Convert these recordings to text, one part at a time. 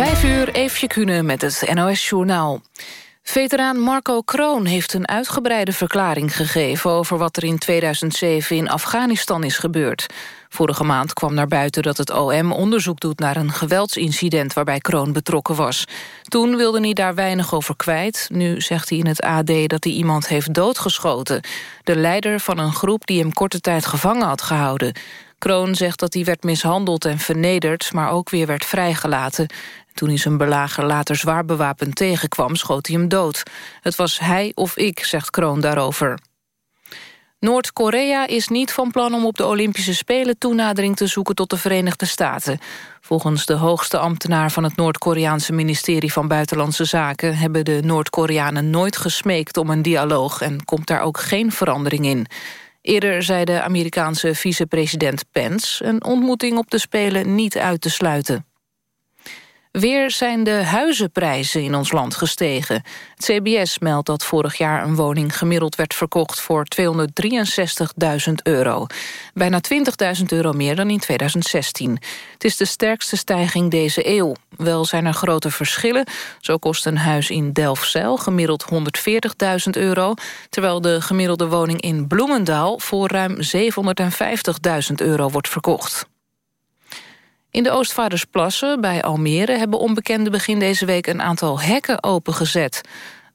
Vijf uur, Eefje Kunen met het NOS-journaal. Veteraan Marco Kroon heeft een uitgebreide verklaring gegeven... over wat er in 2007 in Afghanistan is gebeurd. Vorige maand kwam naar buiten dat het OM onderzoek doet... naar een geweldsincident waarbij Kroon betrokken was. Toen wilde hij daar weinig over kwijt. Nu zegt hij in het AD dat hij iemand heeft doodgeschoten. De leider van een groep die hem korte tijd gevangen had gehouden. Kroon zegt dat hij werd mishandeld en vernederd... maar ook weer werd vrijgelaten. Toen hij zijn belager later zwaar bewapend tegenkwam, schoot hij hem dood. Het was hij of ik, zegt Kroon daarover. Noord-Korea is niet van plan om op de Olympische Spelen toenadering te zoeken tot de Verenigde Staten. Volgens de hoogste ambtenaar van het Noord-Koreaanse ministerie van Buitenlandse Zaken hebben de Noord-Koreanen nooit gesmeekt om een dialoog en komt daar ook geen verandering in. Eerder zei de Amerikaanse vicepresident Pence een ontmoeting op de Spelen niet uit te sluiten. Weer zijn de huizenprijzen in ons land gestegen. Het CBS meldt dat vorig jaar een woning gemiddeld werd verkocht voor 263.000 euro. Bijna 20.000 euro meer dan in 2016. Het is de sterkste stijging deze eeuw. Wel zijn er grote verschillen. Zo kost een huis in Delfzijl gemiddeld 140.000 euro... terwijl de gemiddelde woning in Bloemendaal voor ruim 750.000 euro wordt verkocht. In de Oostvaardersplassen bij Almere hebben onbekenden begin deze week een aantal hekken opengezet.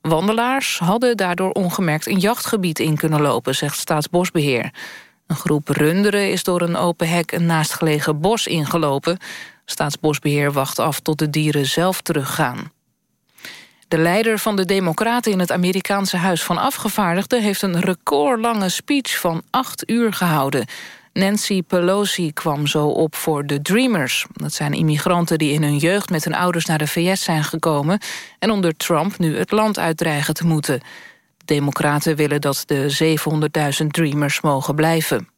Wandelaars hadden daardoor ongemerkt een jachtgebied in kunnen lopen, zegt Staatsbosbeheer. Een groep runderen is door een open hek een naastgelegen bos ingelopen. Staatsbosbeheer wacht af tot de dieren zelf teruggaan. De leider van de Democraten in het Amerikaanse Huis van Afgevaardigden... heeft een recordlange speech van acht uur gehouden. Nancy Pelosi kwam zo op voor de Dreamers. Dat zijn immigranten die in hun jeugd met hun ouders naar de VS zijn gekomen... en onder Trump nu het land uitdreigen te moeten. De democraten willen dat de 700.000 Dreamers mogen blijven.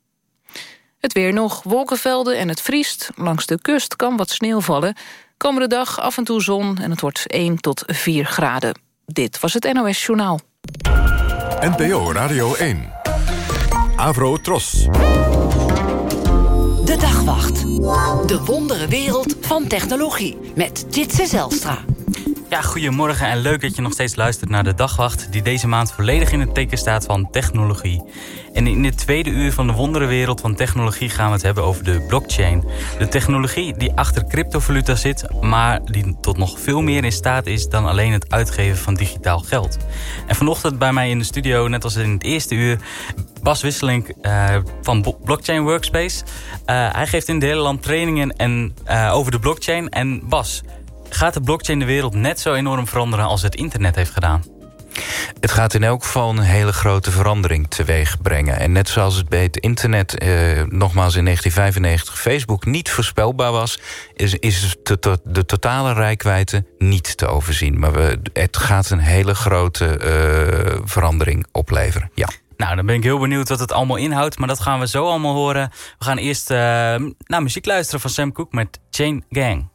Het weer nog, wolkenvelden en het vriest. Langs de kust kan wat sneeuw vallen. Komende dag af en toe zon en het wordt 1 tot 4 graden. Dit was het NOS Journaal. NPO Radio 1. Avro Tros. De Dagwacht. De wondere wereld van technologie. Met Jitse Zelstra. Ja, goedemorgen en leuk dat je nog steeds luistert naar de Dagwacht... die deze maand volledig in het teken staat van technologie. En in dit tweede uur van de wonderenwereld van technologie... gaan we het hebben over de blockchain. De technologie die achter cryptovaluta zit... maar die tot nog veel meer in staat is... dan alleen het uitgeven van digitaal geld. En vanochtend bij mij in de studio, net als in het eerste uur... Bas Wisseling uh, van Blockchain Workspace. Uh, hij geeft in het hele land trainingen en, uh, over de blockchain. En Bas, gaat de blockchain de wereld net zo enorm veranderen als het internet heeft gedaan? Het gaat in elk geval een hele grote verandering teweeg brengen. En net zoals het bij het internet, eh, nogmaals in 1995, Facebook niet voorspelbaar was... is, is de, de, de totale rijkwijde niet te overzien. Maar we, het gaat een hele grote uh, verandering opleveren, ja. Nou, dan ben ik heel benieuwd wat het allemaal inhoudt. Maar dat gaan we zo allemaal horen. We gaan eerst uh, naar muziek luisteren van Sam Cooke met Chain Gang.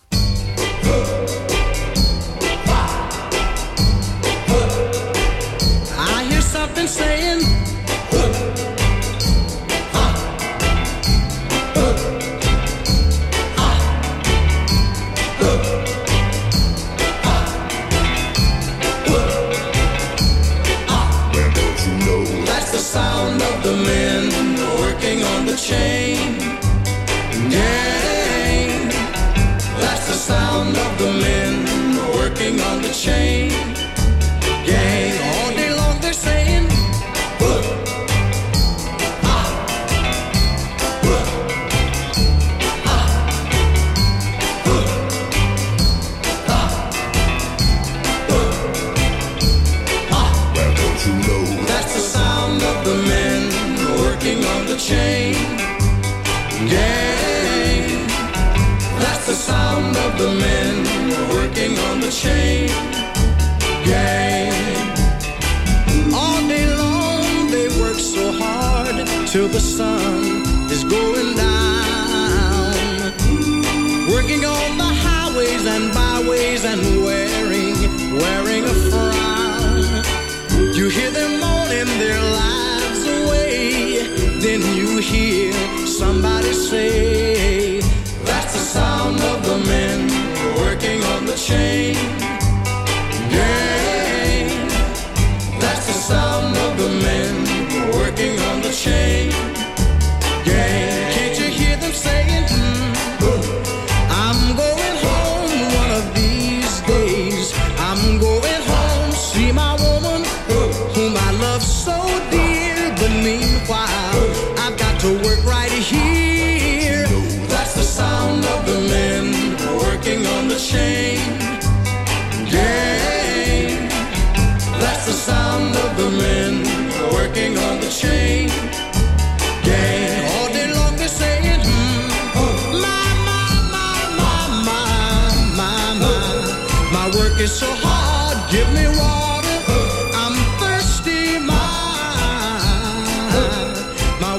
So hard, give me water.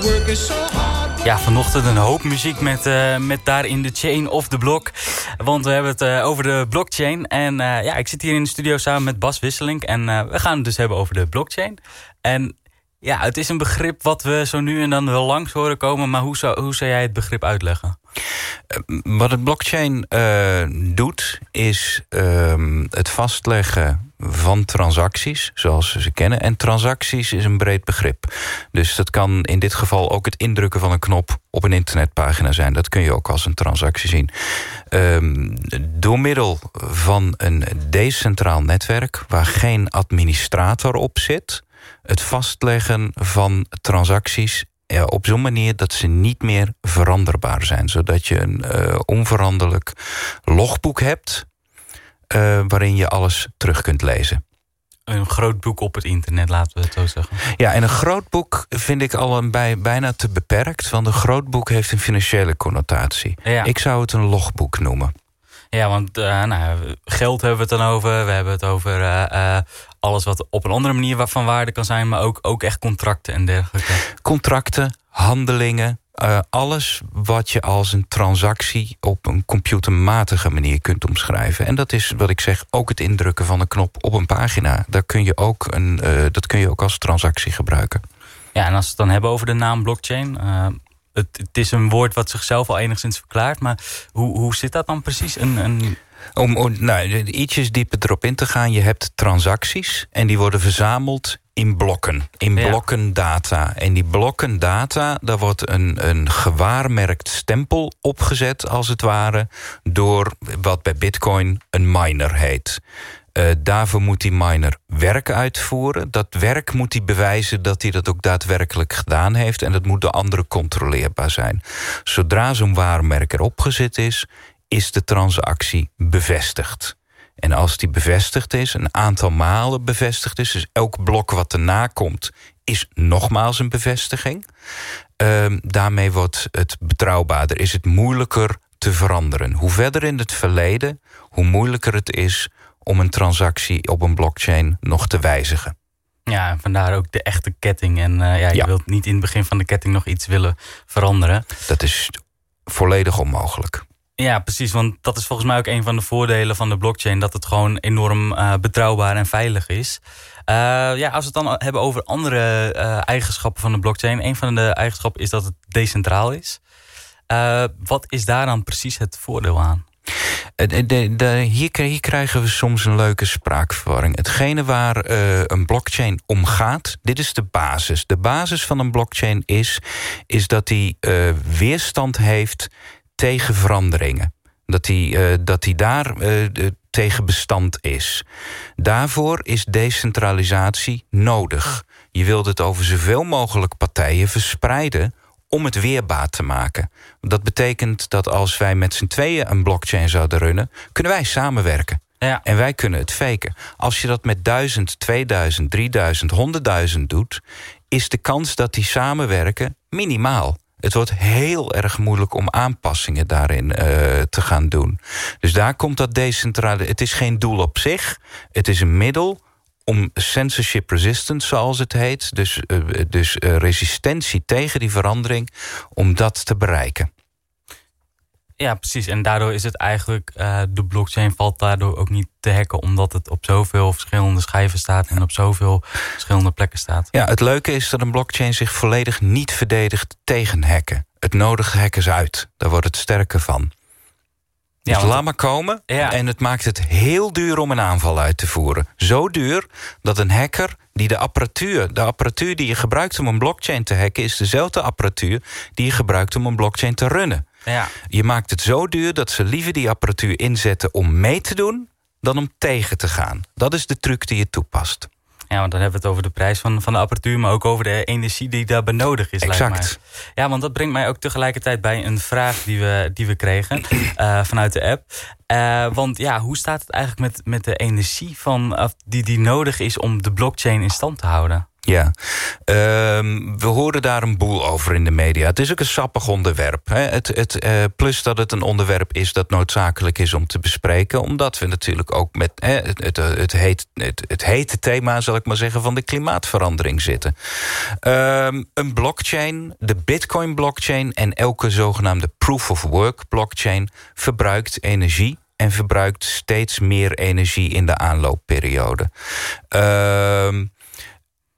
Work is hard. Ja, vanochtend een hoop muziek met, eh, met daar in de chain of the block. Want we hebben het eh, over de blockchain. En eh, ja, ik zit hier in de studio samen met Bas Wisseling. En we gaan het dus hebben over de blockchain. En ja, het is een begrip wat we zo nu en dan wel langs horen komen. Maar hoe zou, hoe zou jij het begrip uitleggen? Wat het blockchain uh, doet, is uh, het vastleggen van transacties, zoals we ze kennen. En transacties is een breed begrip. Dus dat kan in dit geval ook het indrukken van een knop op een internetpagina zijn. Dat kun je ook als een transactie zien. Um, door middel van een decentraal netwerk... waar geen administrator op zit... het vastleggen van transacties ja, op zo'n manier dat ze niet meer veranderbaar zijn. Zodat je een uh, onveranderlijk logboek hebt... Uh, waarin je alles terug kunt lezen. Een groot boek op het internet, laten we het zo zeggen. Ja, en een groot boek vind ik al een bij, bijna te beperkt... want een groot boek heeft een financiële connotatie. Ja. Ik zou het een logboek noemen. Ja, want uh, nou, geld hebben we het dan over. We hebben het over uh, alles wat op een andere manier van waarde kan zijn... maar ook, ook echt contracten en dergelijke. Contracten, handelingen, alles wat je als een transactie... op een computermatige manier kunt omschrijven. En dat is wat ik zeg, ook het indrukken van een knop op een pagina. Daar kun je ook een, dat kun je ook als transactie gebruiken. Ja, en als we het dan hebben over de naam blockchain... Het, het, is een woord wat zichzelf al enigszins verklaart... maar hoe, hoe zit dat dan precies? Een, een... Om, om nou, ietsjes dieper erop in te gaan, je hebt transacties... en die worden verzameld in blokken, in blokken data. En die blokken data, daar wordt een, een gewaarmerkt stempel opgezet... als het ware, door wat bij bitcoin een miner heet. Uh, daarvoor moet die miner werk uitvoeren. Dat werk moet hij bewijzen dat hij dat ook daadwerkelijk gedaan heeft... en dat moet door anderen controleerbaar zijn. Zodra zo'n waarmerk erop gezet is, is de transactie bevestigd. En als die bevestigd is, een aantal malen bevestigd is... dus elk blok wat erna komt, is nogmaals een bevestiging. Uh, daarmee wordt het betrouwbaarder, is het moeilijker te veranderen. Hoe verder in het verleden, hoe moeilijker het is... om een transactie op een blockchain nog te wijzigen. Ja, vandaar ook de echte ketting. En uh, ja, je ja. wilt niet in het begin van de ketting nog iets willen veranderen. Dat is volledig onmogelijk. Ja, precies. Want dat is volgens mij ook een van de voordelen van de blockchain. Dat het gewoon enorm uh, betrouwbaar en veilig is. Uh, ja, als we het dan hebben over andere uh, eigenschappen van de blockchain. Een van de eigenschappen is dat het decentraal is. wat is daar dan precies het voordeel aan? De, hier, hier, krijgen we soms een leuke spraakverwarring. Hetgene waar uh, een blockchain om gaat, dit is de basis. De basis van een blockchain is, is dat die uh, weerstand heeft tegen veranderingen. Dat uh, dat hij daar tegen bestand is. Daarvoor is decentralisatie nodig. Je wilt het over zoveel mogelijk partijen verspreiden om het weerbaar te maken. Dat betekent dat als wij met z'n tweeën een blockchain zouden runnen... kunnen wij samenwerken. Ja. En wij kunnen het faken. Als je dat met 1000, 2000, 3000, 100.000 doet... is de kans dat die samenwerken minimaal. Het wordt heel erg moeilijk om aanpassingen daarin uh, te gaan doen. Dus daar komt dat decentrale... Het is geen doel op zich. Het is een middel om censorship resistance, zoals het heet... dus, uh, dus uh, resistentie tegen die verandering, om dat te bereiken. Ja, precies. En daardoor is het eigenlijk... Uh, de blockchain valt daardoor ook niet te hacken... omdat het op zoveel verschillende schijven staat... en op zoveel verschillende plekken staat. Ja, het leuke is dat een blockchain zich volledig niet verdedigt tegen hacken. Het nodigt hackers uit. Daar wordt het sterker van. Dus laat maar komen. Ja. En het maakt het heel duur om een aanval uit te voeren. Zo duur dat een hacker die de apparatuur... de apparatuur die je gebruikt om een blockchain te hacken... is dezelfde apparatuur die je gebruikt om een blockchain te runnen. Ja. Je maakt het zo duur dat ze liever die apparatuur inzetten om mee te doen... dan om tegen te gaan. Dat is de truc die je toepast. Ja, want dan hebben we het over de prijs van, van de apparatuur... maar ook over de energie die daarbij nodig is, lijkt Exact. mij. Ja, want dat brengt mij ook tegelijkertijd bij een vraag die we, die we kregen... eh, vanuit de app. Eh, want ja, hoe staat het eigenlijk met, met de energie van, die, die nodig is... om de blockchain in stand te houden? Ja, Ehm, we horen daar een boel over in de media. Het is ook een sappig onderwerp. Hè? Het, het, eh, plus dat het een onderwerp is dat noodzakelijk is om te bespreken. Omdat we natuurlijk ook met het, het, het, heet, het, het hete thema, zal ik maar zeggen, van de klimaatverandering zitten. Ehm, een blockchain, de Bitcoin blockchain en elke zogenaamde proof of work blockchain verbruikt energie en verbruikt steeds meer energie in de aanloopperiode. Ehm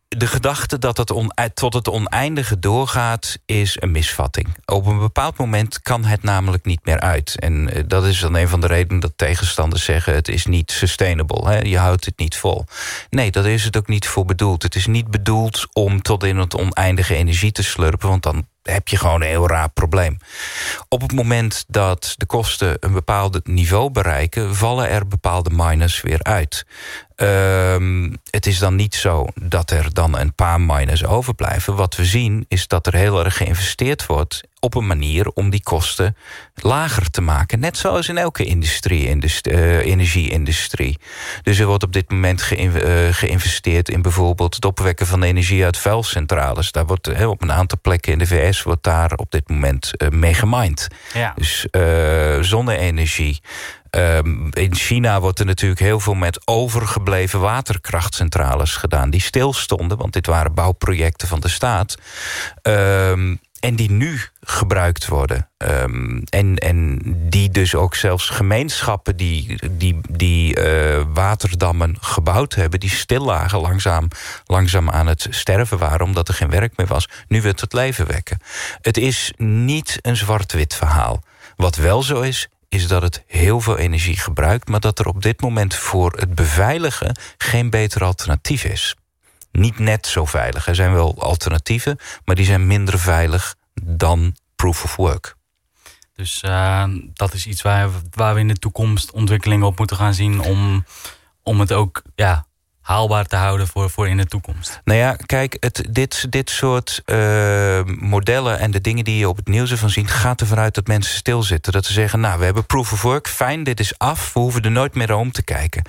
de gedachte dat het on, tot het oneindige doorgaat is een misvatting. Op een bepaald moment kan het namelijk niet meer uit. En eh, dat is dan een van de redenen dat tegenstanders zeggen... het is niet sustainable, hè? je houdt het niet vol. Nee, dat is het ook niet voor bedoeld. Het is niet bedoeld om tot in het oneindige energie te slurpen... want dan heb je gewoon een heel raar probleem. Op het moment dat de kosten een bepaald niveau bereiken... vallen er bepaalde miners weer uit. Ehm, het is dan niet zo dat er dan een paar miners overblijven. Wat we zien is dat er heel erg geïnvesteerd wordt op een manier om die kosten lager te maken. Net zoals in elke industrie, indust- eh, energieindustrie. Dus er wordt op dit moment geïn- eh, geïnvesteerd in bijvoorbeeld het opwekken van energie uit vuilcentrales. Daar wordt op een aantal plekken in de VS wordt daar op dit moment eh, mee gemined. Ja. Dus eh, zonne-energie. Ehm, in China wordt er natuurlijk heel veel met overgebleven waterkrachtcentrales gedaan. Die stilstonden, want dit waren bouwprojecten van de staat. Ehm, en die nu gebruikt worden. Ehm, en, en die dus ook zelfs gemeenschappen die, die, die eh, waterdammen gebouwd hebben... die stil lagen, langzaam, langzaam aan het sterven waren... omdat er geen werk meer was, nu weer tot leven wekken. Het is niet een zwart-wit verhaal. Wat wel zo is, is dat het heel veel energie gebruikt... maar dat er op dit moment voor het beveiligen geen beter alternatief is. Niet net zo veilig. Er zijn wel alternatieven, maar die zijn minder veilig dan proof of work. Dus eh, dat is iets waar, waar we in de toekomst ontwikkelingen op moeten gaan zien... om, om het ook ja, haalbaar te houden voor, voor in de toekomst. Nou ja, kijk, het, dit, dit soort uh, modellen en de dingen die je op het nieuws ervan ziet... gaat ervan uit dat mensen stilzitten. Dat ze zeggen, nou, we hebben proof of work, fijn, dit is af. We hoeven er nooit meer om te kijken.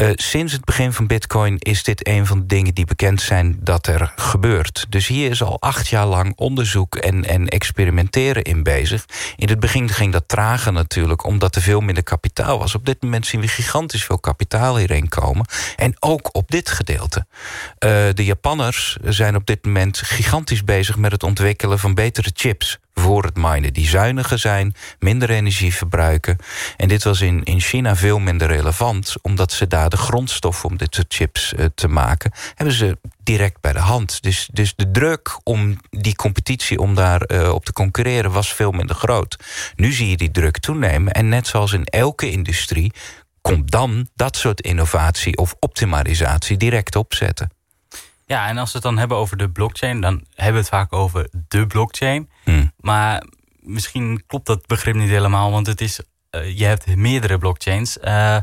Uh, sinds het begin van bitcoin is dit een van de dingen die bekend zijn dat er gebeurt. Dus hier is al acht jaar lang onderzoek en, en experimenteren in bezig. In het begin ging dat trager natuurlijk, omdat er veel minder kapitaal was. Op dit moment zien we gigantisch veel kapitaal hierheen komen. En ook op dit gedeelte. Uh, de Japanners zijn op dit moment gigantisch bezig met het ontwikkelen van betere chips voor het minen. Die zuiniger zijn, minder energie verbruiken. En dit was in, in China veel minder relevant... omdat ze daar de grondstof om dit soort chips uh, te maken... hebben ze direct bij de hand. Dus, dus de druk om die competitie, om daar uh, op te concurreren... was veel minder groot. Nu zie je die druk toenemen. En net zoals in elke industrie komt dan dat soort innovatie of optimalisatie direct opzetten. Ja, en als we het dan hebben over de blockchain... dan hebben we het vaak over de blockchain. Hmm. Maar misschien klopt dat begrip niet helemaal... want het is, uh, je hebt meerdere blockchains. Uh,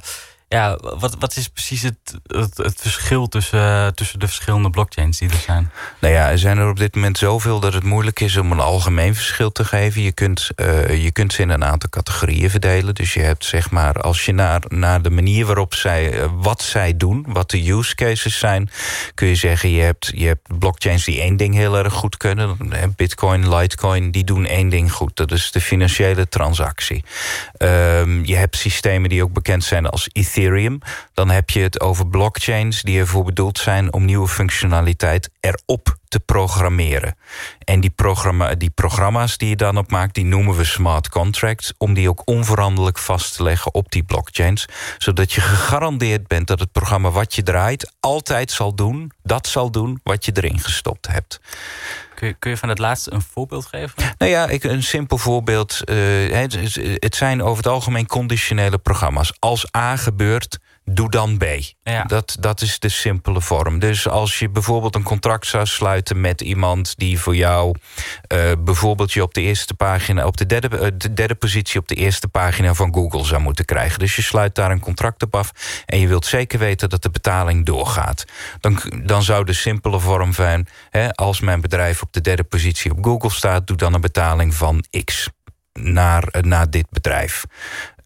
ja, wat, wat is precies het, het, verschil tussen, uh, tussen de verschillende blockchains die er zijn? Nou ja, er zijn er op dit moment zoveel dat het moeilijk is om een algemeen verschil te geven. Je kunt, uh, je kunt ze in een aantal categorieën verdelen. Dus je hebt zeg maar, als je naar, naar de manier waarop zij, uh, wat zij doen, wat de use cases zijn, kun je zeggen, je hebt, je hebt blockchains die één ding heel erg goed kunnen. Bitcoin, Litecoin, die doen één ding goed. Dat is de financiële transactie. Um, je hebt systemen die ook bekend zijn als Ethereum. Ethereum. Dan heb je het over blockchains die ervoor bedoeld zijn om nieuwe functionaliteit erop te programmeren. En die, programma, die programma's die je dan op maakt, die noemen we smart contracts, om die ook onveranderlijk vast te leggen op die blockchains, zodat je gegarandeerd bent dat het programma wat je draait altijd zal doen, dat zal doen wat je erin gestopt hebt. Kun je, kun je van het laatste een voorbeeld geven? Nou ja, ik, een simpel voorbeeld. Het, het zijn over het algemeen conditionele programma's. Als A gebeurt, doe dan B. Ja. Dat, dat is de simpele vorm. Dus als je bijvoorbeeld een contract zou sluiten met iemand die voor jou uh, bijvoorbeeld je op de eerste pagina, op de derde, uh, de derde positie op de eerste pagina van Google zou moeten krijgen. Dus je sluit daar een contract op af en je wilt zeker weten dat de betaling doorgaat. Dan, dan zou de simpele vorm zijn, hè, als mijn bedrijf op de derde positie op Google staat, doe dan een betaling van X naar, naar dit bedrijf.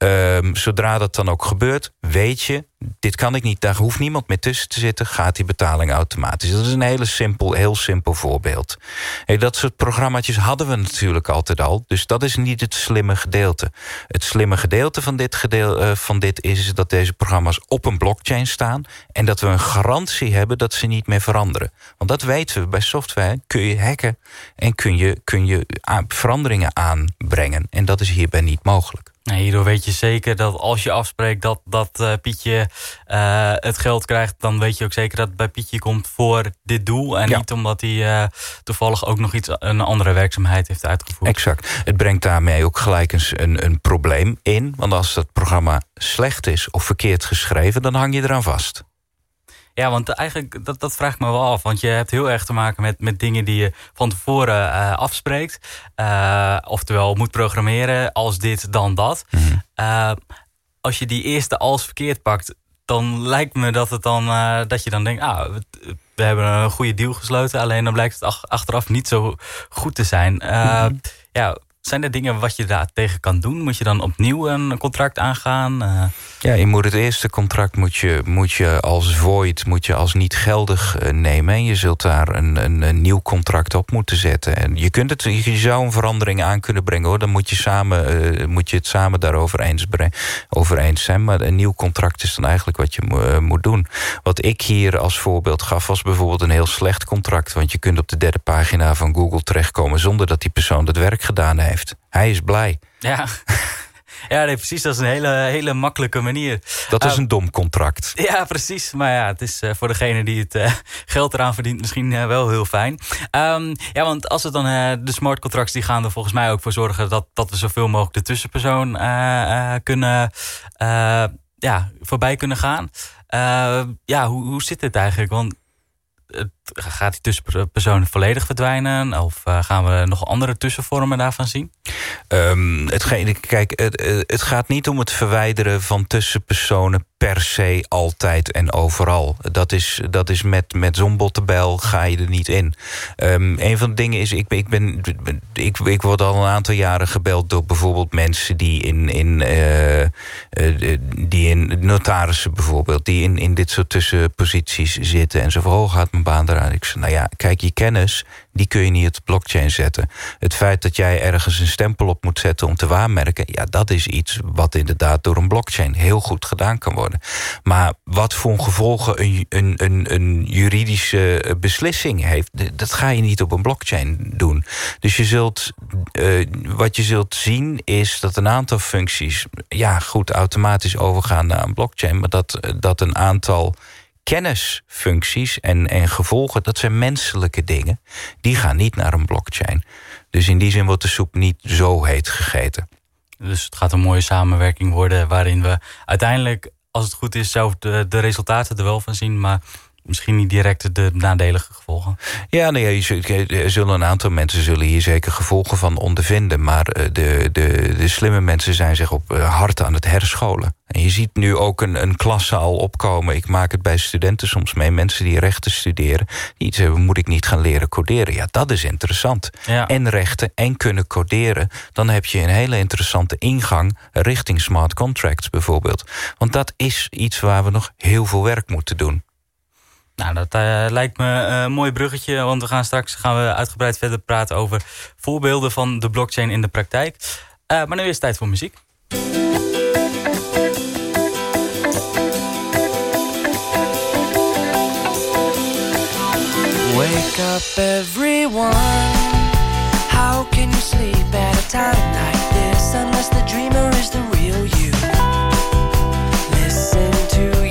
Um, zodra dat dan ook gebeurt, weet je... dit kan ik niet, daar hoeft niemand meer tussen te zitten... gaat die betaling automatisch. Dat is een hele simpel, heel simpel voorbeeld. Dat soort programma's hadden we natuurlijk altijd al... dus dat is niet het slimme gedeelte. Het slimme gedeelte van dit, gedeel, uh, van dit is dat deze programma's op een blockchain staan... en dat we een garantie hebben dat ze niet meer veranderen. Want dat weten we, bij software kun je hacken... en kun je, kun je veranderingen aanbrengen. En dat is hierbij niet mogelijk. Hierdoor weet je zeker dat als je afspreekt dat, dat uh, Pietje uh, het geld krijgt... dan weet je ook zeker dat het bij Pietje komt voor dit doel... en niet omdat hij uh, toevallig ook nog iets, een andere werkzaamheid heeft uitgevoerd. Exact. Het brengt daarmee ook gelijk een, een, een probleem in. Want als het programma slecht is of verkeerd geschreven... dan hang je eraan vast. Ja, want eigenlijk, dat, dat vraag ik me wel af. Want je hebt heel erg te maken met, met dingen die je van tevoren uh, afspreekt. Uh, oftewel, moet programmeren als dit, dan dat. Mm -hmm. uh, als je die eerste als verkeerd pakt, dan lijkt me dat, het dan, dat je dan denkt... Ah, we, we, hebben een goede deal gesloten. Alleen dan blijkt het achteraf niet zo goed te zijn. Mm -hmm. Ja, zijn er dingen wat je daar tegen kan doen? Moet je dan opnieuw een contract aangaan? Uh... Ja, je moet het eerste contract moet je, moet je als void, moet je als niet geldig uh, nemen. En je zult daar een, een, nieuw contract op moeten zetten. En je, kunt het, je zou een verandering aan kunnen brengen hoor. Dan moet je, samen, uh, moet je het samen daarover eens, over eens zijn. Maar een nieuw contract is dan eigenlijk wat je moet doen. Wat ik hier als voorbeeld gaf was bijvoorbeeld een heel slecht contract. Want je kunt op de derde pagina van Google terechtkomen zonder dat die persoon het werk gedaan heeft heeft. Hij is blij. Ja. Ja, nee, precies. Dat is een hele, hele makkelijke manier. Dat is uh, een dom contract. Ja, precies. Maar ja, het is uh, voor degene die het uh, geld eraan verdient misschien wel heel fijn. Um, ja, want als het dan de smart contracts die gaan er volgens mij ook voor zorgen... dat, dat we zoveel mogelijk de tussenpersoon kunnen, ja, voorbij kunnen gaan. ja, hoe, hoe zit het eigenlijk? Want gaat die tussenpersoon volledig verdwijnen? Of uh, gaan we nog andere tussenvormen daarvan zien? Um, het, kijk, het, het, gaat niet om het verwijderen van tussenpersonen per se altijd en overal. Dat is, dat is met, met zo'n ga je er niet in. Um, een van de dingen is, ik, ik, ben, ik, ik word al een aantal jaren gebeld door bijvoorbeeld mensen die in, in, uh, die in notarissen bijvoorbeeld, die in, in dit soort tussenposities zitten. En zo van, oh, gaat mijn baan Ik zeg, nou ja, kijk, je kennis, die kun je niet op blockchain zetten. Het feit dat jij ergens een stempel op moet zetten om te waarmerken... ja, dat is iets wat inderdaad door een blockchain heel goed gedaan kan worden. Maar wat voor gevolgen een, een, een, een juridische beslissing heeft... dat ga je niet op een blockchain doen. Dus je zult, uh, wat je zult zien is dat een aantal functies... ja, goed, automatisch overgaan naar een blockchain... maar dat, dat een aantal kennisfuncties en, en gevolgen, dat zijn menselijke dingen. Die gaan niet naar een blockchain. Dus in die zin wordt de soep niet zo heet gegeten. Dus het gaat een mooie samenwerking worden waarin we uiteindelijk, als het goed is, zelf de, de resultaten er wel van zien, maar misschien niet direct de nadelige gevolgen. Ja, nee, er zullen een aantal mensen zullen hier zeker gevolgen van ondervinden. Maar eh, de, de, de slimme mensen zijn zich op eh, hard aan het herscholen. En je ziet nu ook een, een klasse al opkomen. Ik maak het bij studenten soms mee. Mensen die rechten studeren. Die iets hebben, moet ik niet gaan leren coderen? Ja, dat is interessant. Ja. En rechten en kunnen coderen. Dan heb je een hele interessante ingang richting smart contracts bijvoorbeeld. Want dat is iets waar we nog heel veel werk moeten doen. Nou, dat uh, lijkt me een mooi bruggetje, want we gaan straks gaan we uitgebreid verder praten over voorbeelden van de blockchain in de praktijk. Uh, maar nu is het tijd voor muziek. Wake up everyone, how can you sleep at a time like this unless the dreamer is the real you? Listen to that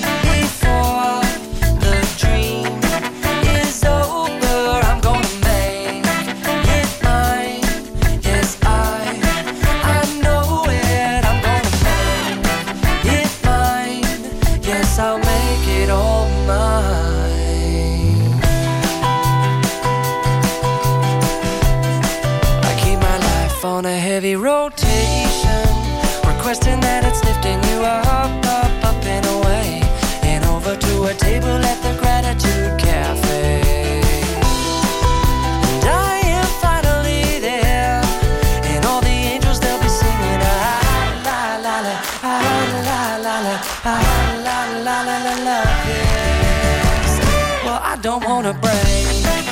La la, ah la la la la la, yes. Well, I don't wanna break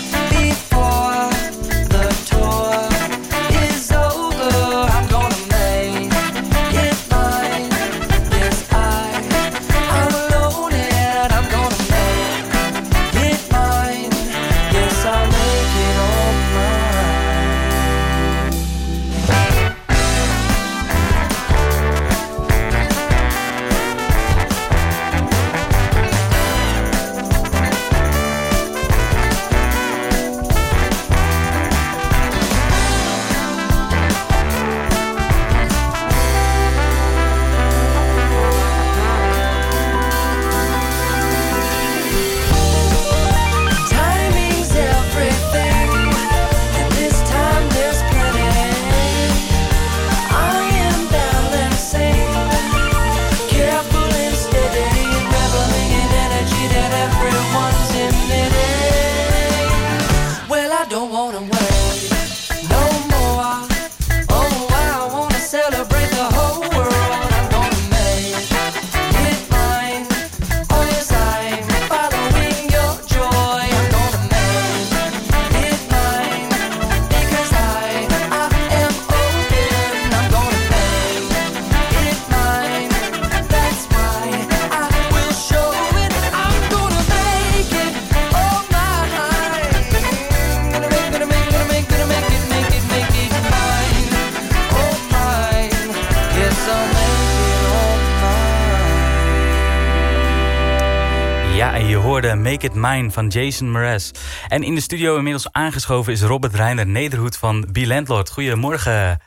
It Mine van Jason Mraz. En in de studio inmiddels aangeschoven is Robert Reiner Nederhoed van Be Landlord. Goedemorgen.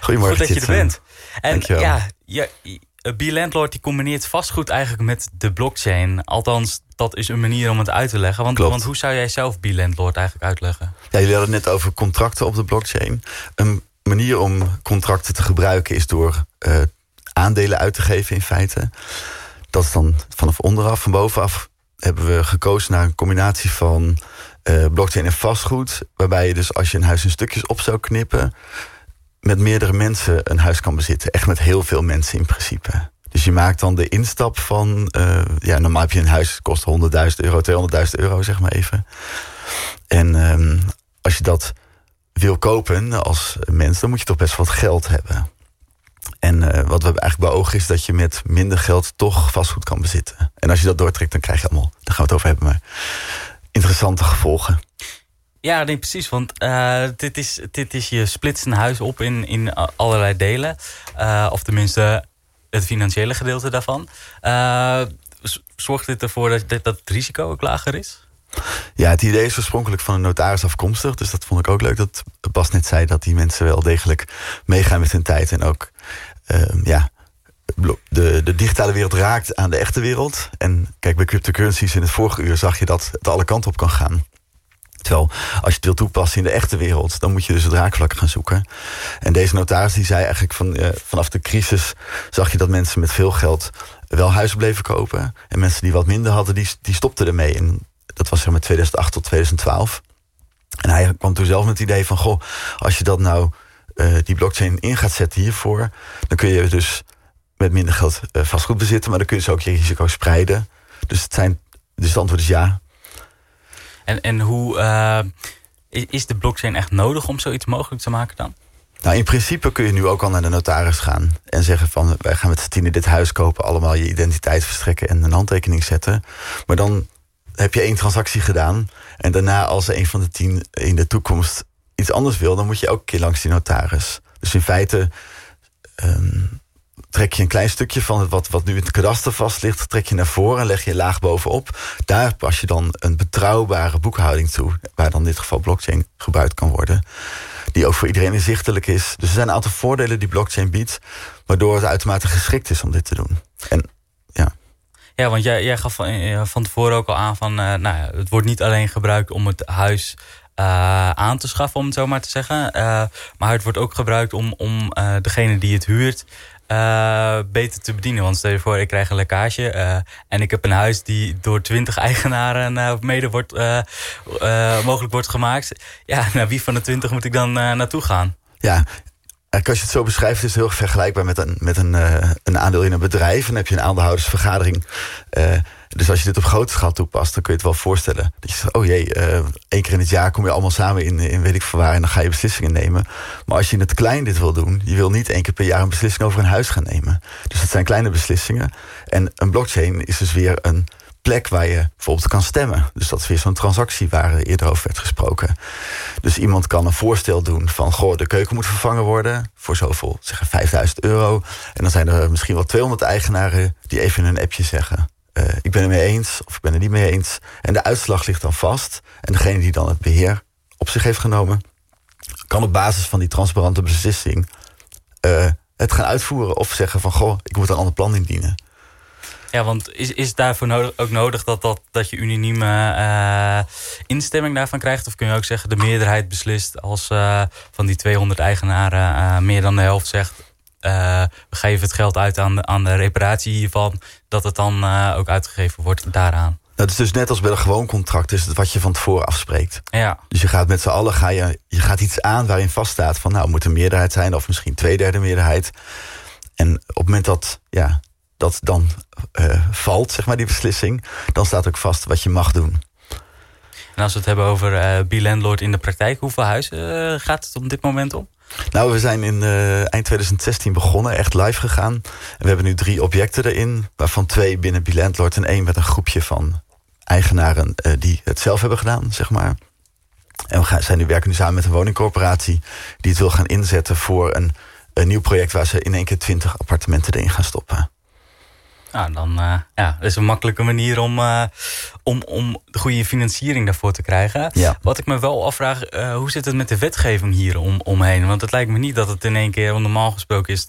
Goedemorgen, Goed dat je er bent. En Dankjewel. ja, ja, Be Landlord die combineert vastgoed eigenlijk met de blockchain. Althans, dat is een manier om het uit te leggen. Want, want hoe zou jij zelf Be Landlord eigenlijk uitleggen? Ja, jullie hadden het net over contracten op de blockchain. Een manier om contracten te gebruiken is door eh, aandelen uit te geven in feite. Dat is dan vanaf onderaf. Van bovenaf hebben we gekozen naar een combinatie van eh, blockchain en vastgoed. Waarbij je dus als je een huis in stukjes op zou knippen... met meerdere mensen een huis kan bezitten. Echt met heel veel mensen in principe. Dus je maakt dan de instap van... eh, ja, normaal heb je een huis, kost 100.000 euro, 200.000 euro, zeg maar even. En ehm, als je dat wil kopen als mens, dan moet je toch best wat geld hebben. En eh, wat we eigenlijk beogen is dat je met minder geld toch vastgoed kan bezitten. En als je dat doortrekt, dan krijg je allemaal, daar gaan we het over hebben, maar interessante gevolgen. Ja, nee, precies. Want eh, dit, is, dit is je splitst een huis op in, in allerlei delen. Eh, of tenminste het financiële gedeelte daarvan. Zorgt dit ervoor dat, dat het risico ook lager is? Ja, het idee is oorspronkelijk van een notaris afkomstig. Dus dat vond ik ook leuk dat Bas net zei dat die mensen wel degelijk meegaan met hun tijd. En ook ja, blo- de, de digitale wereld raakt aan de echte wereld. En kijk, bij cryptocurrencies in het vorige uur zag je dat het alle kanten op kan gaan. Terwijl als je het wil toepassen in de echte wereld, dan moet je dus het raakvlak gaan zoeken. En deze notaris die zei eigenlijk van, eh, vanaf de crisis zag je dat mensen met veel geld wel huizen bleven kopen. En mensen die wat minder hadden, die, die stopten ermee. En dat was zeg maar 2008 tot 2012. En hij kwam toen zelf met het idee van, goh, als je dat nou eh, die blockchain in gaat zetten hiervoor, dan kun je dus met minder geld eh, vastgoed bezitten, maar dan kun je dus ook je risico spreiden. Dus het, zijn, dus het antwoord is ja. En, en hoe eh, is, is de blockchain echt nodig om zoiets mogelijk te maken dan? Nou, in principe kun je nu ook al naar de notaris gaan en zeggen van wij gaan met z'n tienen dit huis kopen, allemaal je identiteit verstrekken en een handtekening zetten. Maar dan heb je één transactie gedaan en daarna als een van de tien in de toekomst iets anders wil, dan moet je elke keer langs die notaris. Dus in feite ehm, trek je een klein stukje van het wat, wat nu in het kadaster vast ligt, trek je naar voren en leg je laag bovenop. Daar pas je dan een betrouwbare boekhouding toe, waar dan in dit geval blockchain gebruikt kan worden. Die ook voor iedereen inzichtelijk is. Dus er zijn een aantal voordelen die blockchain biedt, waardoor het uitermate geschikt is om dit te doen. En ja. Ja, want jij, jij gaf van, eh, van tevoren ook al aan van... eh, nou ja, het wordt niet alleen gebruikt om het huis eh, aan te schaffen, om het zo maar te zeggen. Eh, maar het wordt ook gebruikt om, om eh, degene die het huurt... beter te bedienen. Want stel je voor, ik krijg een lekkage... en ik heb een huis die door twintig eigenaren mede wordt, mogelijk wordt gemaakt. Ja, naar wie van de twintig moet ik dan naartoe gaan? Ja, als je het zo beschrijft, is het heel erg vergelijkbaar met een, met een, eh, een aandeel in een bedrijf. En dan heb je een aandeelhoudersvergadering. Eh, dus als je dit op grote schaal toepast, dan kun je het wel voorstellen. Dat je zegt, oh jee, eh, één keer in het jaar kom je allemaal samen in, in weet ik veel waar. En dan ga je beslissingen nemen. Maar als je in het klein dit wil doen, je wil niet één keer per jaar een beslissing over een huis gaan nemen. Dus het zijn kleine beslissingen. En een blockchain is dus weer een plek waar je bijvoorbeeld kan stemmen. Dus dat is weer zo'n transactie waar eerder over werd gesproken. Dus iemand kan een voorstel doen van... goh, de keuken moet vervangen worden voor zoveel, zeggen 5000 euro. En dan zijn er misschien wel 200 eigenaren... die even in een appje zeggen... eh, ik ben het mee eens of ik ben het niet mee eens. En de uitslag ligt dan vast. En degene die dan het beheer op zich heeft genomen... kan op basis van die transparante beslissing... eh, het gaan uitvoeren of zeggen van... goh, ik moet een ander plan indienen. Ja, want is, is daarvoor nodig, ook nodig dat, dat, dat je unanieme eh, instemming daarvan krijgt? Of kun je ook zeggen de meerderheid beslist als eh, van die 200 eigenaren eh, meer dan de helft zegt... we geven het geld uit aan de, aan de reparatie hiervan, dat het dan ook uitgegeven wordt daaraan. Dat is dus net als bij een gewoon contract, is het wat je van tevoren afspreekt. Ja, Dus je gaat met z'n allen ga je, je gaat iets aan waarin vaststaat van nou moet een meerderheid zijn of misschien twee derde meerderheid. En op het moment dat ja, dat dan eh, valt, zeg maar, die beslissing, dan staat ook vast wat je mag doen. en als we het hebben over eh B-landlord in de praktijk, hoeveel huizen eh, gaat het op dit moment om? Nou, we zijn in eind 2016 begonnen, echt live gegaan. En we hebben nu drie objecten erin, waarvan twee binnen Bilandlord en één met een groepje van eigenaren die het zelf hebben gedaan, zeg maar. En we gaan, zijn nu, werken nu samen met een woningcorporatie die het wil gaan inzetten voor een, een nieuw project waar ze in één keer 20 appartementen erin gaan stoppen. Nou, dan eh, ja, dat is een makkelijke manier om, eh, om, om de goede financiering daarvoor te krijgen. Ja. Wat ik me wel afvraag, eh, hoe zit het met de wetgeving hier om, omheen? Want het lijkt me niet dat het in één keer, want normaal gesproken is,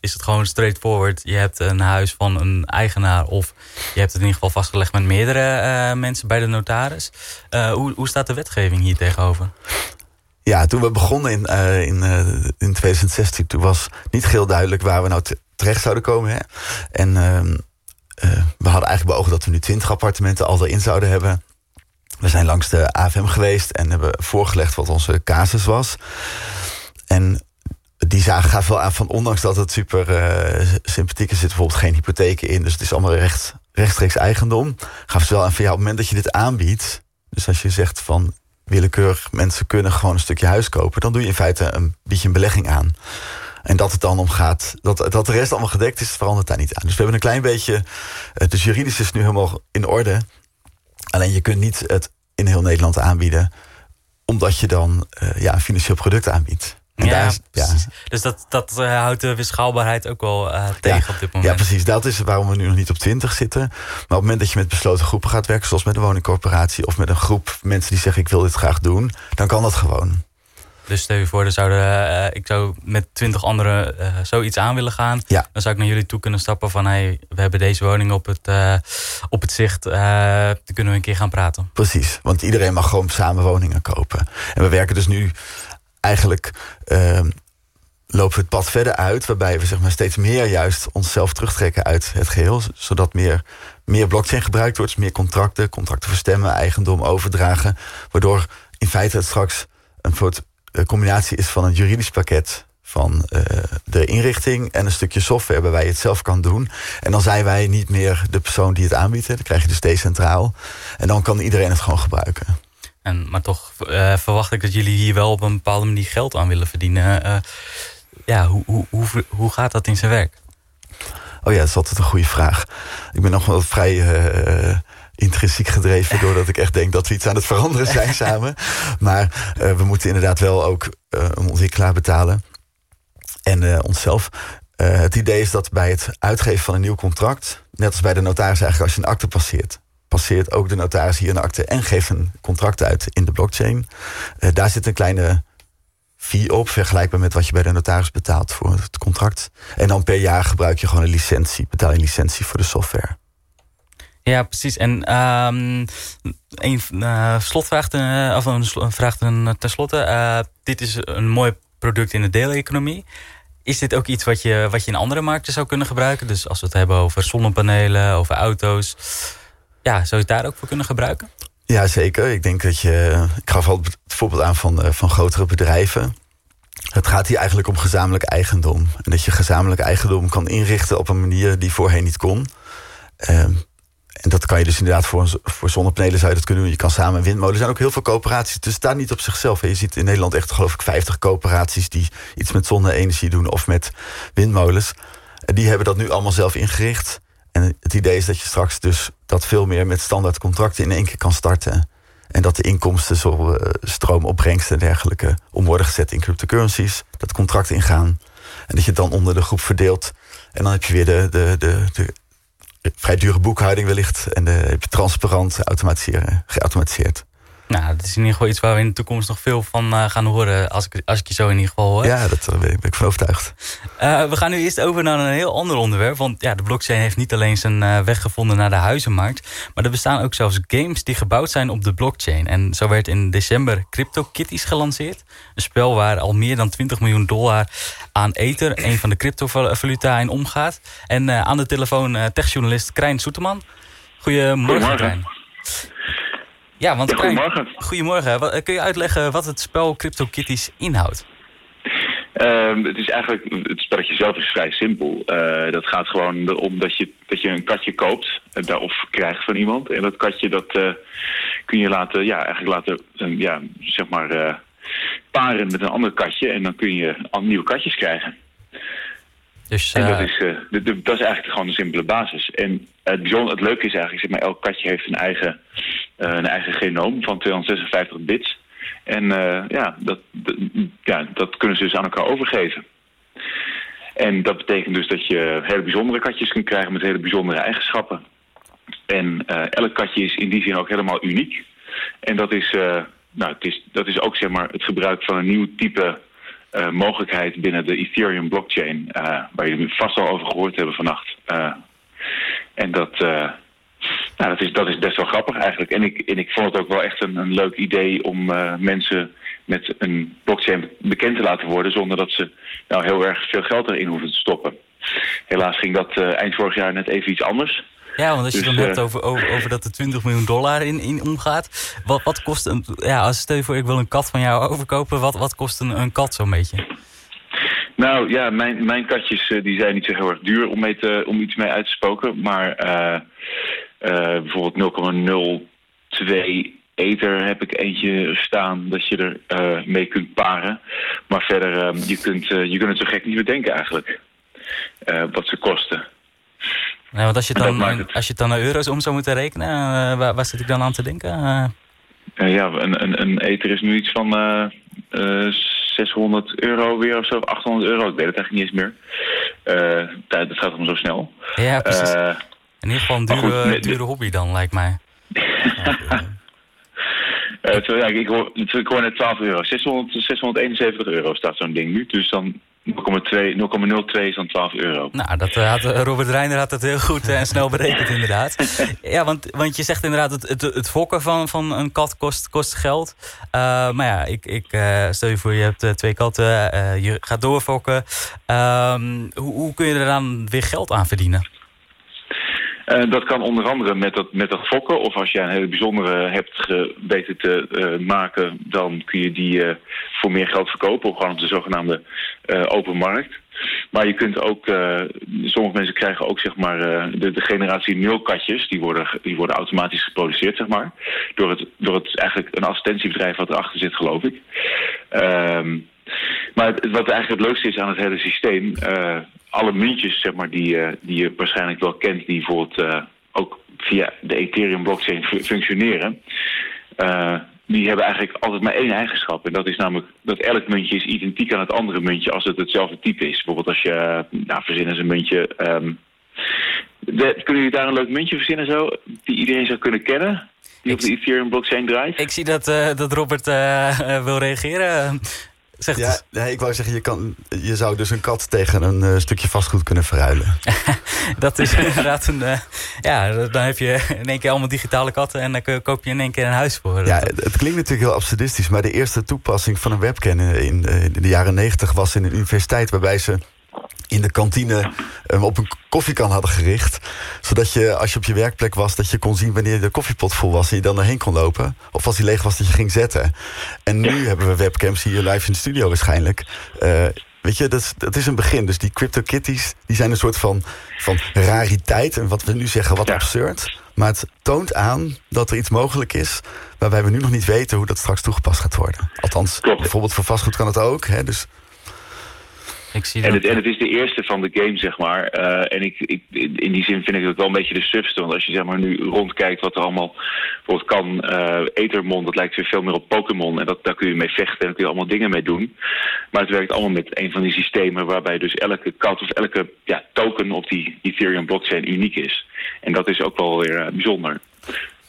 is het gewoon straightforward. Je hebt een huis van een eigenaar of je hebt het in ieder geval vastgelegd met meerdere mensen bij de notaris. Hoe, hoe staat de wetgeving hier tegenover? Ja, toen we begonnen in, in, in 2016, toen was niet heel duidelijk waar we nou te- terecht zouden komen. Hè? En ehm, eh, we hadden eigenlijk beoogd dat we nu 20 appartementen al erin zouden hebben. We zijn langs de AFM geweest en hebben voorgelegd wat onze casus was. En die zagen gaf wel aan van, ondanks dat het super eh, sympathiek is, zit bijvoorbeeld geen hypotheken in. Dus het is allemaal recht, rechtstreeks eigendom. Gaf ze wel aan van ja, op het moment dat je dit aanbiedt. Dus als je zegt van willekeurig mensen kunnen gewoon een stukje huis kopen, dan doe je in feite een beetje een belegging aan. En dat het dan om gaat, dat, dat de rest allemaal gedekt is, verandert daar niet aan. Dus we hebben een klein beetje, eh, dus juridisch is het nu helemaal in orde. Alleen je kunt niet het in heel Nederland aanbieden, omdat je dan eh, ja, een financieel product aanbiedt. En Ja. Dus dat, dat eh, houdt de weerschaalbaarheid ook wel tegen op dit moment. Ja, precies. Dat is waarom we nu nog niet op 20 zitten. Maar op het moment dat je met besloten groepen gaat werken, zoals met een woningcorporatie of met een groep mensen die zeggen: Ik wil dit graag doen, dan kan dat gewoon. Dus stel je voor, er zouden, eh, ik zou met twintig anderen eh, zoiets aan willen gaan. Ja. Dan zou ik naar jullie toe kunnen stappen van... Hey, we hebben deze woning op het, eh, op het zicht. dan kunnen we een keer gaan praten. Precies. Want iedereen mag gewoon samen woningen kopen. En we werken dus nu eigenlijk. ehm, lopen we het pad verder uit, waarbij we zeg maar, steeds meer juist onszelf terugtrekken uit het geheel, zodat meer, meer blockchain gebruikt wordt, dus meer contracten, contracten verstemmen, eigendom overdragen, waardoor in feite het straks een soort eh, combinatie is van een juridisch pakket van eh, de inrichting en een stukje software waarbij je het zelf kan doen. En dan zijn wij niet meer de persoon die het aanbiedt. Dan krijg je dus decentraal. En dan kan iedereen het gewoon gebruiken. En, maar toch eh, verwacht ik dat jullie hier wel op een bepaalde manier geld aan willen verdienen. Ja, hoe, hoe, hoe, hoe gaat dat in zijn werk? Oh ja, dat is altijd een goede vraag. Ik ben nog wel vrij intrinsiek gedreven... doordat ik echt denk dat we iets aan het veranderen zijn samen. Maar eh, we moeten inderdaad wel ook eh, een ontwikkelaar betalen. En eh, onszelf. Het idee is dat bij het uitgeven van een nieuw contract... net als bij de notaris eigenlijk als je een akte passeert... passeert ook de notaris hier een akte en geeft een contract uit in de blockchain. Daar zit een kleine fee op, vergelijkbaar met wat je bij de notaris betaalt voor het contract. En dan per jaar gebruik je gewoon een licentie, betaal je een licentie voor de software. Ja, precies. En ehm een eh, slotvraag, eh, of een vraag ten, tenslotte. Eh, dit is een mooi product in de deeleconomie. Is dit ook iets wat je, wat je in andere markten zou kunnen gebruiken? Dus als we het hebben over zonnepanelen, over auto's. Ja, zou je het daar ook voor kunnen gebruiken? Ja, zeker. Ik denk dat je. Ik gaf al het voorbeeld aan van, van grotere bedrijven. Het gaat hier eigenlijk om gezamenlijk eigendom. En dat je gezamenlijk eigendom kan inrichten op een manier die voorheen niet kon. Ehm, en dat kan je dus inderdaad voor, voor zonnepanelen zou je dat kunnen doen. Je kan samen windmolens. Er zijn ook heel veel coöperaties. Dus staat niet op zichzelf. Je ziet in Nederland echt geloof ik 50 coöperaties die iets met zonne-energie doen of met windmolens. En die hebben dat nu allemaal zelf ingericht. En het idee is dat je straks dus dat veel meer met standaard contracten in één keer kan starten. En dat de inkomsten, zo eh, stroomopbrengsten en dergelijke, om worden gezet in cryptocurrencies, dat contract ingaan. En dat je het dan onder de groep verdeelt. En dan heb je weer de, de, de, de vrij dure boekhouding wellicht. En de, je transparant geautomatiseerd. Nou, dat is in ieder geval iets waar we in de toekomst nog veel van eh, gaan horen. Als ik, als ik je zo in ieder geval hoor. Ja, daar ben ik van overtuigd. Uh, we gaan nu eerst over naar een heel ander onderwerp. Want ja, de blockchain heeft niet alleen zijn uh, weg gevonden naar de huizenmarkt. Maar er bestaan ook zelfs games die gebouwd zijn op de blockchain. En zo werd in december CryptoKitties gelanceerd. Een spel waar al meer dan 20 miljoen dollar aan Ether, een van de cryptovaluta, in omgaat. En uh, aan de telefoon techjournalist Krijn Soeterman. Goedemorgen, Goedemorgen. Krijn. Ja, want goedemorgen. goedemorgen. Wat- kun je uitleggen wat het spel CryptoKitties inhoudt? Ehm, het is eigenlijk, het spelletje zelf is vrij simpel. Eh, dat gaat gewoon om dat je, dat je een katje koopt eh, of krijgt van iemand. En dat katje dat eh, kun je laten, ja, eigenlijk laten, eh, ja, zeg maar, eh, paren met een ander katje. En dan kun je al nieuwe katjes krijgen. Dus, En dat eh, is, eh, dat eigenlijk gewoon een simpele basis. En het, bijzonder, het leuke is eigenlijk, zeg maar, elk katje heeft een eigen, eh, een eigen genoom van 256 bits. En eh, ja, dat, ja, dat kunnen ze dus aan elkaar overgeven. En dat betekent dus dat je hele bijzondere katjes kunt krijgen met hele bijzondere eigenschappen. En eh, elk katje is in die zin ook helemaal uniek. En dat is, eh, nou, het is, dat is ook zeg maar, het gebruik van een nieuw type eh, mogelijkheid binnen de Ethereum blockchain. eh, waar jullie vast al over gehoord hebben vannacht. Eh, en dat, eh, nou, dat, is, dat is best wel grappig eigenlijk. En ik, en ik vond het ook wel echt een, een leuk idee om eh, mensen met een blockchain bekend te laten worden... zonder dat ze nou heel erg veel geld erin hoeven te stoppen. Helaas ging dat eh, eind vorig jaar net even iets anders. Ja, want als je Dus, dan hebt eh, over, over, over dat er 20 miljoen dollar in, in omgaat. Wat, wat kost een. Ja, als stel je voor, ik wil een kat van jou overkopen. Wat, wat kost een, een kat zo'n beetje? Nou ja, mijn, mijn katjes die zijn niet zo heel erg duur om, mee te, om iets mee uit te spoken. Maar bijvoorbeeld 0,02 ether heb ik eentje staan dat je er eh, mee kunt paren. Maar verder, eh, je, kunt, eh, je kunt het zo gek niet bedenken eigenlijk. eh, wat ze kosten. Ja, want als je, het dan, het. als je het dan naar euro's om zou moeten rekenen, eh, waar, waar zit ik dan aan te denken? Eh, Eh, ja, een, een, een ether is nu iets van eh, eh, 600 euro weer of zo, 800 euro. Ik weet het eigenlijk niet eens meer. Eh, dat gaat allemaal zo snel. ja, precies. Eh, in ieder geval een goed, dure, dure hobby dan, lijkt mij. Eh, ja, ik, hoor, ik hoor net 12 euro. 600, 671 euro staat zo'n ding nu. Dus dan 0,2 0,02 is dan 12 euro. Nou, dat eh, had, eh, Robert Reiner had het heel goed eh, en snel berekend inderdaad. Ja, want, want je zegt inderdaad, het, het, het fokken van, van een kat kost, kost geld. Eh, maar ja, ik, ik, eh, stel je voor je hebt eh, twee katten, eh, je gaat doorfokken. Ehm, hoe, hoe kun je er dan weer geld aan verdienen? Eh, dat kan onder andere met dat, met dat fokken. Of als jij een hele bijzondere hebt weten te eh, maken... dan kun je die eh, voor meer geld verkopen. Of gewoon op de zogenaamde open markt. Maar je kunt ook... sommige mensen krijgen ook zeg maar... de, de generatie nul katjes. Die worden, die worden automatisch geproduceerd, zeg maar. Door het, door het eigenlijk een assistentiebedrijf wat erachter zit, geloof ik. Ehm maar wat eigenlijk het leukste is aan het hele systeem... alle muntjes zeg maar, die, eh, die je waarschijnlijk wel kent... die bijvoorbeeld eh, ook via de Ethereum blockchain fu- functioneren... eh, die hebben eigenlijk altijd maar één eigenschap. En dat is namelijk dat elk muntje is identiek aan het andere muntje als het hetzelfde type is. Bijvoorbeeld als je, nou verzinnen ze een muntje... ehm, de- kunnen jullie daar een leuk muntje verzinnen zo, die iedereen zou kunnen kennen? Die op de Ethereum blockchain draait? Ik zie dat, dat Robert wil reageren. Ja, nee, ik wou zeggen, je, kan, je zou dus een kat tegen een eh, stukje vastgoed kunnen verruilen. Dat is inderdaad een... eh, ja, dan heb je in één keer allemaal digitale katten... en dan ko- koop je in één keer een huis voor. Ja, het, het klinkt natuurlijk heel absurdistisch, maar de eerste toepassing van een webcam in, in, in de jaren negentig was in een universiteit waarbij ze in de kantine hem op een koffiekan hadden gericht. Zodat je, als je op je werkplek was, dat je kon zien wanneer de koffiepot vol was en je dan erheen kon lopen. Of als die leeg was, dat je ging zetten. En nu hebben we webcams hier live in de studio waarschijnlijk. Eh, weet je, dat is, dat is een begin. Dus die CryptoKitties, die zijn een soort van, van rariteit. En wat we nu zeggen, wat Ja. absurd. Maar het toont aan dat er iets mogelijk is... waarbij we nu nog niet weten hoe dat straks toegepast gaat worden. Althans, Klopt. bijvoorbeeld voor vastgoed kan het ook. Hè? Dus Ik zie En het, en het is de eerste van de game, zeg maar. Eh, en ik, ik, in die zin vind ik het wel een beetje de subste. Want als je zeg maar, nu rondkijkt wat er allemaal bijvoorbeeld kan. eh Ethermon, dat lijkt weer veel meer op Pokémon. En dat, daar kun je mee vechten en daar kun je allemaal dingen mee doen. Maar het werkt allemaal met een van die systemen... waarbij dus elke kat of elke ja, token op die Ethereum blockchain uniek is. En dat is ook wel weer eh, bijzonder.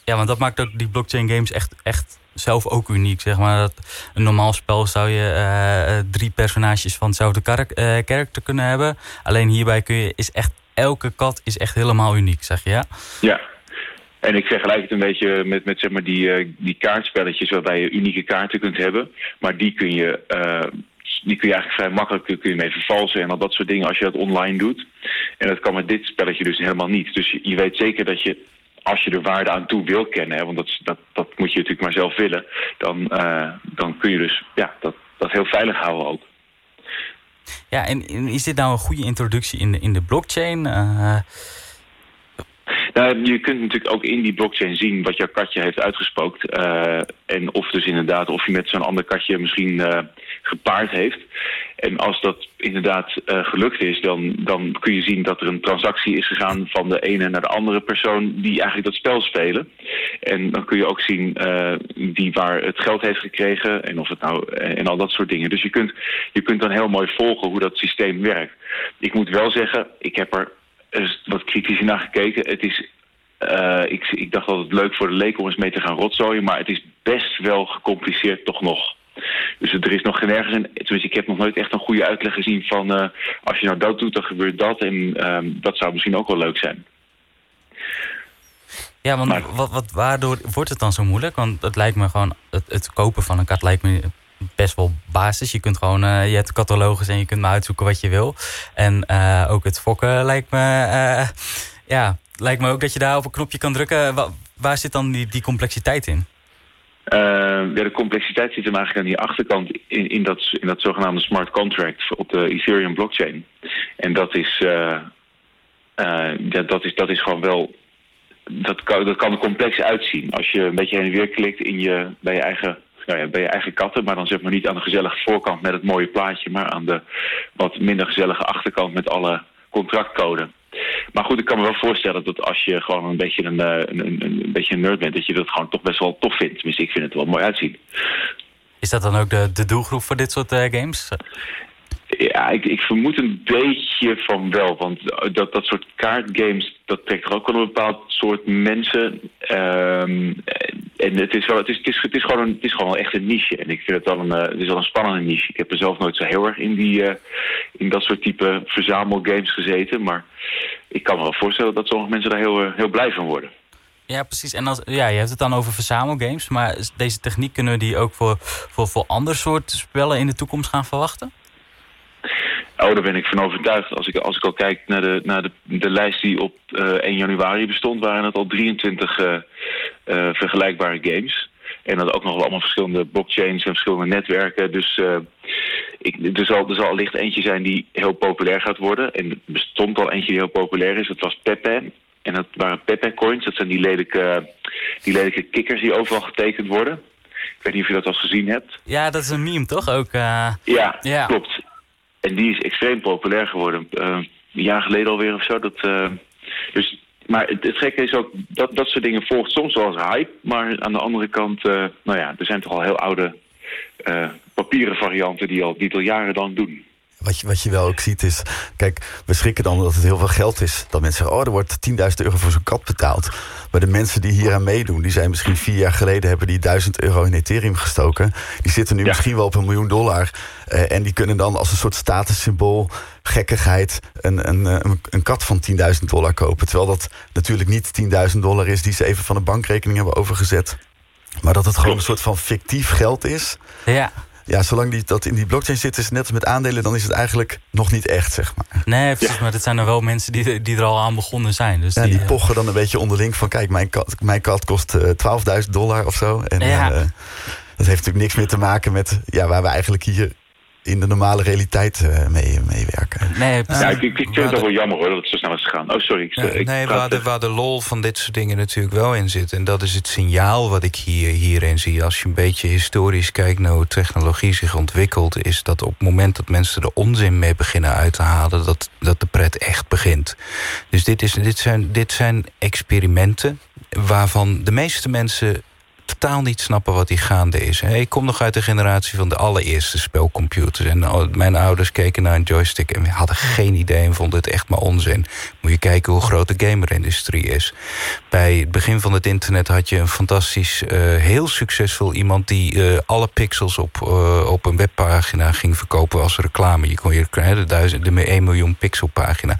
Ja, want dat maakt ook die blockchain games echt, echt zelf ook uniek. Zeg maar. dat een normaal spel zou je eh, eh, drie personages van hetzelfde eh, karakter kunnen hebben. Alleen hierbij kun je, is echt, elke kat is echt helemaal uniek, zeg je ja? Ja. En ik vergelijk het een beetje met, met zeg maar die, die kaartspelletjes waarbij je unieke kaarten kunt hebben. Maar die kun je, die kun je eigenlijk vrij makkelijk kun je mee vervalsen en al dat soort dingen als je dat online doet. En dat kan met dit spelletje dus helemaal niet. Dus je weet zeker dat je, als je er waarde aan toe wil kennen, hè, want dat, dat, dat moet je natuurlijk maar zelf willen, dan, eh, dan kun je dus ja, dat, dat heel veilig houden ook. Ja, en en is dit nou een goede introductie in de, in de blockchain? Eh, Nou, je kunt natuurlijk ook in die blockchain zien wat jouw katje heeft uitgespookt. eh, en of dus inderdaad, of je met zo'n ander katje misschien gepaard heeft. En als dat inderdaad eh, gelukt is, dan, dan kun je zien dat er een transactie is gegaan van de ene naar de andere persoon die eigenlijk dat spel spelen. En dan kun je ook zien eh, die waar het geld heeft gekregen en of het nou en al dat soort dingen. Dus je kunt, je kunt dan heel mooi volgen hoe dat systeem werkt. Ik moet wel zeggen, ik heb er wat kritisch naar gekeken. Het is, eh, ik, ik dacht dat het leuk voor de leek om eens mee te gaan rotzooien, maar het is best wel gecompliceerd toch nog. Dus er is nog geen ergens een. Tenminste, ik heb nog nooit echt een goede uitleg gezien van. eh, als je nou dat doet, dan gebeurt dat. En ehm, dat zou misschien ook wel leuk zijn. ja, want Maar- wat, wat, waardoor wordt het dan zo moeilijk? Want het lijkt me gewoon, het, het kopen van een kat lijkt me best wel basis. Je kunt gewoon, eh, je hebt catalogus en je kunt maar uitzoeken wat je wil. En eh, ook het fokken lijkt me, eh, ja, lijkt me ook dat je daar op een knopje kan drukken. Wa- waar zit dan die, die complexiteit in? Eh, ja, de complexiteit zit hem eigenlijk aan die achterkant in, in, dat, in dat zogenaamde smart contract op de Ethereum blockchain. En dat is, eh, eh, ja, dat is, dat is gewoon wel. Dat kan, dat kan er complex uitzien. Als je een beetje heen en weer klikt in je, bij, je eigen, nou ja, bij je eigen katten, maar dan zeg maar niet aan de gezellige voorkant met het mooie plaatje, maar aan de wat minder gezellige achterkant met alle contractcode. Maar goed, ik kan me wel voorstellen dat als je gewoon een beetje een, eh, een, een, een beetje een nerd bent, dat je dat gewoon toch best wel tof vindt. Tenminste, ik vind het wel mooi uitzien. Is dat dan ook de, de doelgroep voor dit soort eh, games? Ja, ik, ik vermoed een beetje van wel. Want dat, dat soort kaartgames, dat trekt er ook wel een bepaald soort mensen. Ehm, en het is, wel, het, is, het, is, gewoon een, het is gewoon echt een niche. En ik vind het wel een, eh, het is wel een spannende niche. Ik heb er zelf nooit zo heel erg in, die, eh, in dat soort type verzamelgames gezeten. Maar ik kan me wel voorstellen dat sommige mensen daar heel, eh, heel blij van worden. Ja, precies. En als, ja, je hebt het dan over verzamelgames. Maar deze techniek kunnen we die ook voor, voor, voor ander soort spellen in de toekomst gaan verwachten? Oh, daar ben ik van overtuigd. Als ik, als ik al kijk naar de, naar de, de lijst die op eh 1 januari bestond, waren het al 23 eh, eh, vergelijkbare games. En dat ook nog wel allemaal verschillende blockchains en verschillende netwerken. Dus eh, ik, er, zal, er zal allicht eentje zijn die heel populair gaat worden. En er bestond al eentje die heel populair is. Dat was Pepe. En dat waren Pepe coins. Dat zijn die lelijke, die lelijke kikkers die overal getekend worden. Ik weet niet of je dat al gezien hebt. Ja, dat is een meme toch ook? eh? Ja, Ja. klopt. En die is extreem populair geworden. Eh, een jaar geleden alweer of zo. Dat, eh, dus maar het, gekke is ook dat dat soort dingen volgt soms wel als hype. Maar aan de andere kant, eh, nou ja, er zijn toch al heel oude papieren varianten die al, die het al jaren dan doen. Wat je, wat je wel ook ziet is... Kijk, we schrikken dan dat het heel veel geld is. Dat mensen zeggen, oh, er wordt 10.000 euro voor zo'n kat betaald. Maar de mensen die hier aan meedoen... die zijn misschien vier jaar geleden... hebben die 1000 euro in Ethereum gestoken. Die zitten nu misschien wel op een miljoen dollar. Eh, en die kunnen dan als een soort statussymbool... gekkigheid een, een, eh, een, een kat van 10.000 dollar kopen. Terwijl dat natuurlijk niet 10.000 dollar is... die ze even van een bankrekening hebben overgezet. Maar dat het gewoon een soort van fictief geld is... Ja. Ja, zolang die, dat in die blockchain zit, is het net als met aandelen... dan is het eigenlijk nog niet echt, zeg maar. Nee, precies, maar dat zijn er wel mensen die, die er al aan begonnen zijn. Dus Ja, die eh, pochen dan een beetje onderling van... kijk, mijn kat, mijn kat kost eh 12.000 dollar of zo. En Ja. eh, dat heeft natuurlijk niks meer te maken met... Ja, waar we eigenlijk hier in de normale realiteit eh, mee, meewerken. Nee. Ja, ik, ik, vind het toch wel jammer hoor dat het zo snel is gegaan. Oh, sorry. Ik, Ja, ik nee, waar de, waar de lol van dit soort dingen natuurlijk wel in zit. En dat is het signaal wat ik hier, hierin zie. Als je een beetje historisch kijkt naar hoe technologie zich ontwikkelt... is dat op het moment dat mensen er onzin mee beginnen uit te halen... dat, dat de pret echt begint. Dus dit, is, dit, zijn, dit zijn experimenten waarvan de meeste mensen totaal niet snappen wat die gaande is. Ik kom nog uit de generatie van de allereerste spelcomputers. En oh, mijn ouders keken naar een joystick en hadden geen idee en vonden het echt maar onzin. Moet je kijken hoe groot de gamerindustrie is. Bij het begin van het internet had je een fantastisch, eh, heel succesvol iemand die eh, alle pixels op, eh, op een webpagina ging verkopen als reclame. Je kon je de, duizend, de 1 miljoen pixel pagina.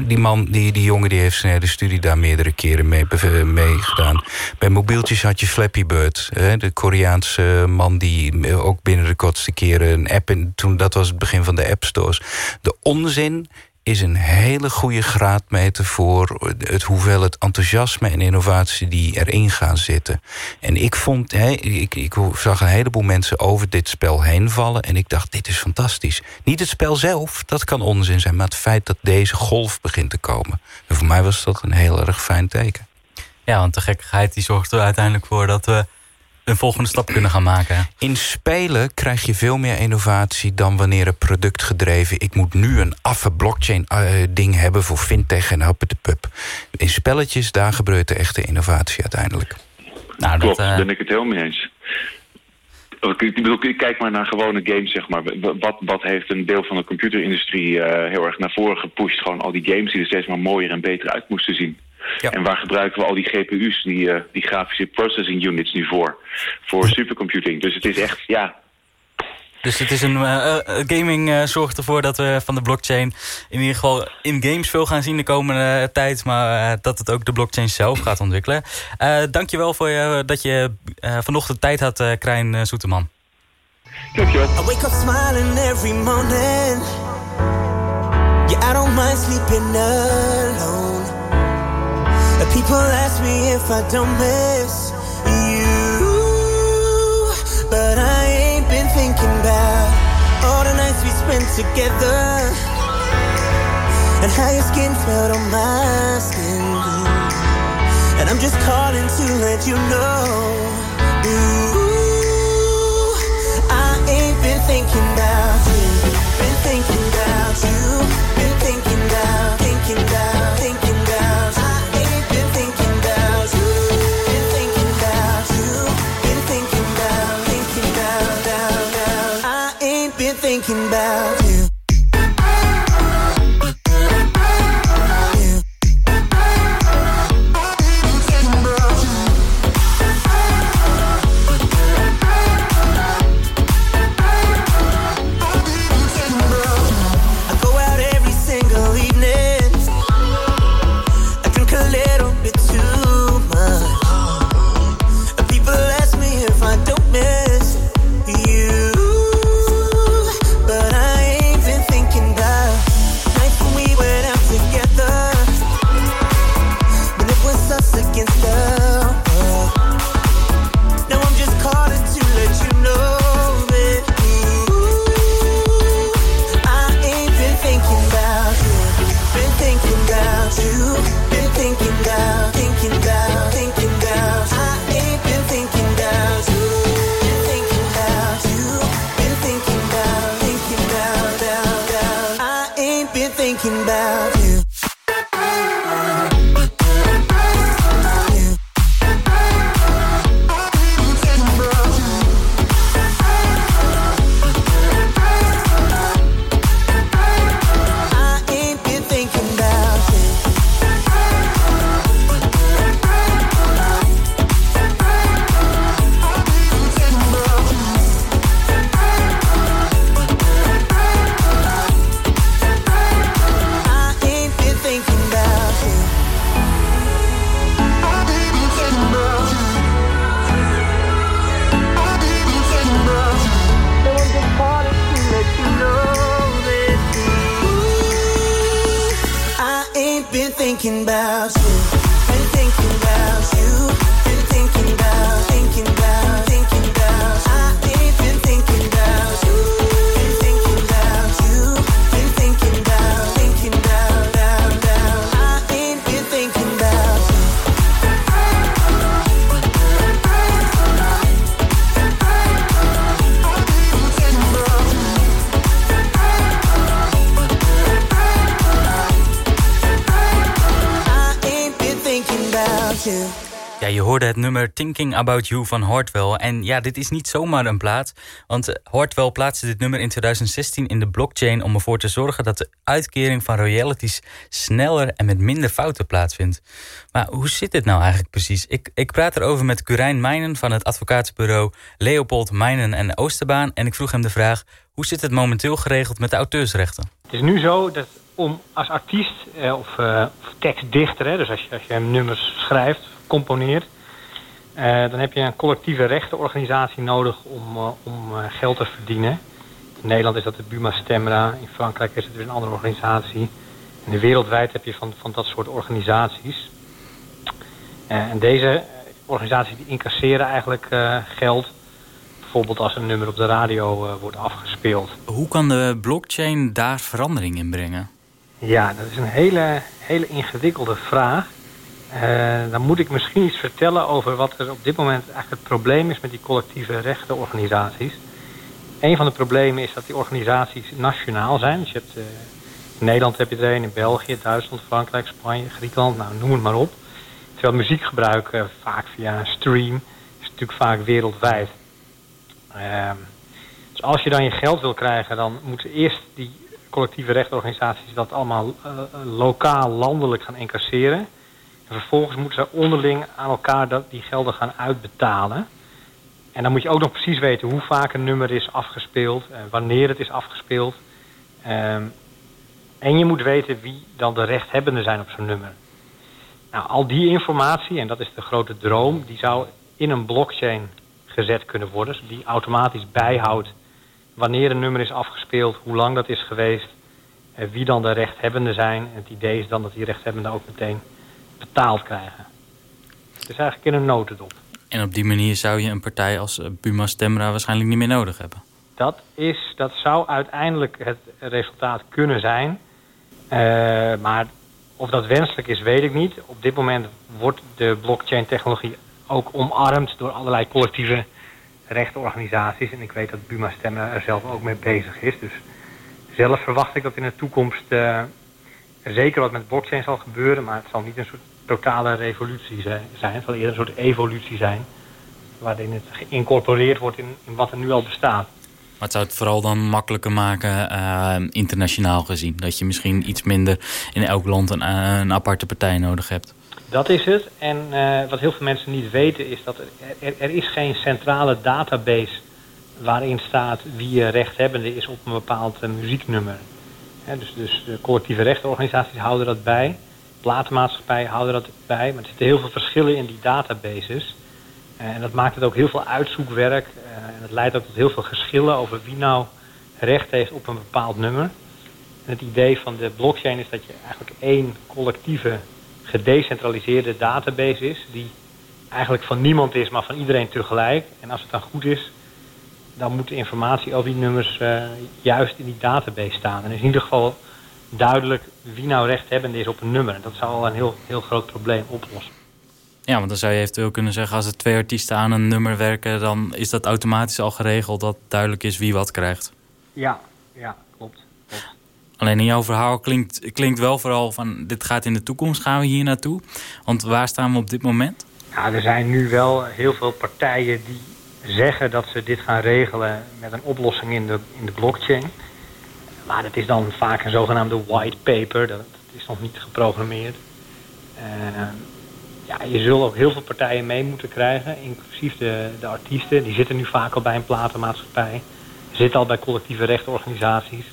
Die man, die, die jongen, die heeft zijn hele studie daar meerdere keren mee, mee gedaan. Bij mobieltjes had je Flappy De Koreaanse man die ook binnen de kortste keren een app in, toen dat was het begin van de app stores. De onzin is een hele goede graadmeter voor het hoeveelheid enthousiasme en innovatie die erin gaan zitten. En ik vond, ik, ik zag een heleboel mensen over dit spel heen vallen en ik dacht, dit is fantastisch. Niet het spel zelf, dat kan onzin zijn, maar het feit dat deze golf begint te komen. En voor mij was dat een heel erg fijn teken. Ja, want de gekkigheid die zorgt er uiteindelijk voor dat we een volgende stap kunnen gaan maken. In spelen krijg je veel meer innovatie dan wanneer een product gedreven... ik moet nu een affe blockchain eh, ding hebben voor fintech en pup. In spelletjes, daar gebeurt de echte innovatie uiteindelijk. Nou, Klopt, dat, daar eh, ben ik het helemaal mee eens. Ik bedoel, ik kijk maar naar gewone games, zeg maar. Wat, wat heeft een deel van de computerindustrie eh, heel erg naar voren gepusht? Gewoon al die games die er steeds maar mooier en beter uit moesten zien. Ja. En waar gebruiken we al die GPU's, die, eh, die grafische processing units nu voor? Voor supercomputing. Dus het is echt, ja, Dus het is een eh, eh, gaming eh, zorgt ervoor dat we van de blockchain in ieder geval in games veel gaan zien de komende tijd, maar dat het ook de blockchain zelf gaat ontwikkelen. Eh dankjewel voor je, dat je eh, vanochtend tijd had, eh Krijn Soeterman. dankjewel. I wake up smiling every morning. Yeah, I don't mind sleeping alone. People ask me if I don't miss you. But I ain't been thinking about all the nights we spent together. And how your skin felt on my skin. And I'm just calling to let you know. Ooh, I ain't been thinking about you. Been thinking about you. Been thinking about, thinking about, nummer Thinking About You van Hartwell. En ja, dit is niet zomaar een plaat. Want eh, Hartwell plaatste dit nummer in 2016 in de blockchain... om ervoor te zorgen dat de uitkering van royalties... sneller en met minder fouten plaatsvindt. Maar hoe zit dit nou eigenlijk precies? Ik, ik praat erover met Curijn Meijnen van het advocaatsbureau... Leopold Meijnen en Oosterbaan. En ik vroeg hem de vraag... hoe zit het momenteel geregeld met de auteursrechten? Het is nu zo dat om als artiest eh, of, eh, of tekstdichter, hè, dus als je, als je nummers schrijft, componeert, dan heb je een collectieve rechtenorganisatie nodig om, eh, om eh, geld te verdienen. In Nederland is dat de Buma Stemra, in Frankrijk is het weer een andere organisatie. En wereldwijd heb je van, van dat soort organisaties. Eh, en deze eh, organisaties die incasseren eigenlijk eh, geld, bijvoorbeeld als een nummer op de radio eh, wordt afgespeeld. Hoe kan de blockchain daar verandering in brengen? Ja, dat is een hele, hele ingewikkelde vraag. Eh, dan moet ik misschien iets vertellen over wat er op dit moment eigenlijk het probleem is met die collectieve rechtenorganisaties. Een van de problemen is dat die organisaties nationaal zijn. Dus je hebt, eh, in Nederland heb je er een, in België, Duitsland, Frankrijk, Spanje, Griekenland, nou noem het maar op. Terwijl muziekgebruik eh, vaak via stream is natuurlijk vaak wereldwijd. Ehm, dus als je dan je geld wil krijgen, dan moeten eerst die collectieve rechtenorganisaties dat allemaal eh, lokaal, landelijk gaan incasseren. En vervolgens moeten ze onderling aan elkaar dat, die gelden gaan uitbetalen. En dan moet je ook nog precies weten hoe vaak een nummer is afgespeeld, eh, wanneer het is afgespeeld. Ehm, en je moet weten wie dan de rechthebbenden zijn op zo'n nummer. Nou, al die informatie, en dat is de grote droom, die zou in een blockchain gezet kunnen worden. Die automatisch bijhoudt wanneer een nummer is afgespeeld, hoe lang dat is geweest, eh, wie dan de rechthebbenden zijn. Het idee is dan dat die rechthebbenden ook meteen betaald krijgen. Het is eigenlijk in een notendop. En op die manier zou je een partij als eh, Buma Stemra waarschijnlijk niet meer nodig hebben. Dat, is, dat zou uiteindelijk het resultaat kunnen zijn. Eh, maar of dat wenselijk is, weet ik niet. Op dit moment wordt de blockchain-technologie ook omarmd door allerlei collectieve rechtenorganisaties. En ik weet dat Buma Stemmen er zelf ook mee bezig is. Dus zelf verwacht ik dat in de toekomst eh, zeker wat met blockchain zal gebeuren. Maar het zal niet een soort totale revolutie zijn. Het zal eerder een soort evolutie zijn. Waarin het geïncorporeerd wordt in, in wat er nu al bestaat. Maar het zou het vooral dan makkelijker maken, eh, internationaal gezien. Dat je misschien iets minder in elk land een, eh, een aparte partij nodig hebt. Dat is het. En eh, wat heel veel mensen niet weten is dat er, er, is geen centrale database waarin staat wie je rechthebbende is op een bepaald muzieknummer. Dus, dus de collectieve rechtenorganisaties houden dat bij. Platenmaatschappijen houden dat bij. Maar er zitten heel veel verschillen in die databases. Eh, en dat maakt het ook heel veel uitzoekwerk. eh, en het leidt ook tot heel veel geschillen over wie nou recht heeft op een bepaald nummer. En het idee van de blockchain is dat je eigenlijk één collectieve gedecentraliseerde database is... die eigenlijk van niemand is, maar van iedereen tegelijk. En als het dan goed is, dan moet de informatie over die nummers eh, juist in die database staan. En is in ieder geval duidelijk wie nou rechthebbende is op een nummer. En dat zou al een heel, heel groot probleem oplossen. Ja, want dan zou je eventueel kunnen zeggen... als er twee artiesten aan een nummer werken... dan is dat automatisch al geregeld dat duidelijk is wie wat krijgt. Ja, ja, klopt. Alleen in jouw verhaal klinkt, klinkt wel vooral van... dit gaat in de toekomst, gaan we hier naartoe? Want waar staan we op dit moment? Ja, er zijn nu wel heel veel partijen die zeggen dat ze dit gaan regelen met een oplossing in de, in de blockchain. Maar dat is dan vaak een zogenaamde white paper. Dat, is nog niet geprogrammeerd. Eh, ja, je zult ook heel veel partijen mee moeten krijgen, inclusief de, de artiesten. Die zitten nu vaak al bij een platenmaatschappij. Zitten al bij collectieve rechtenorganisaties.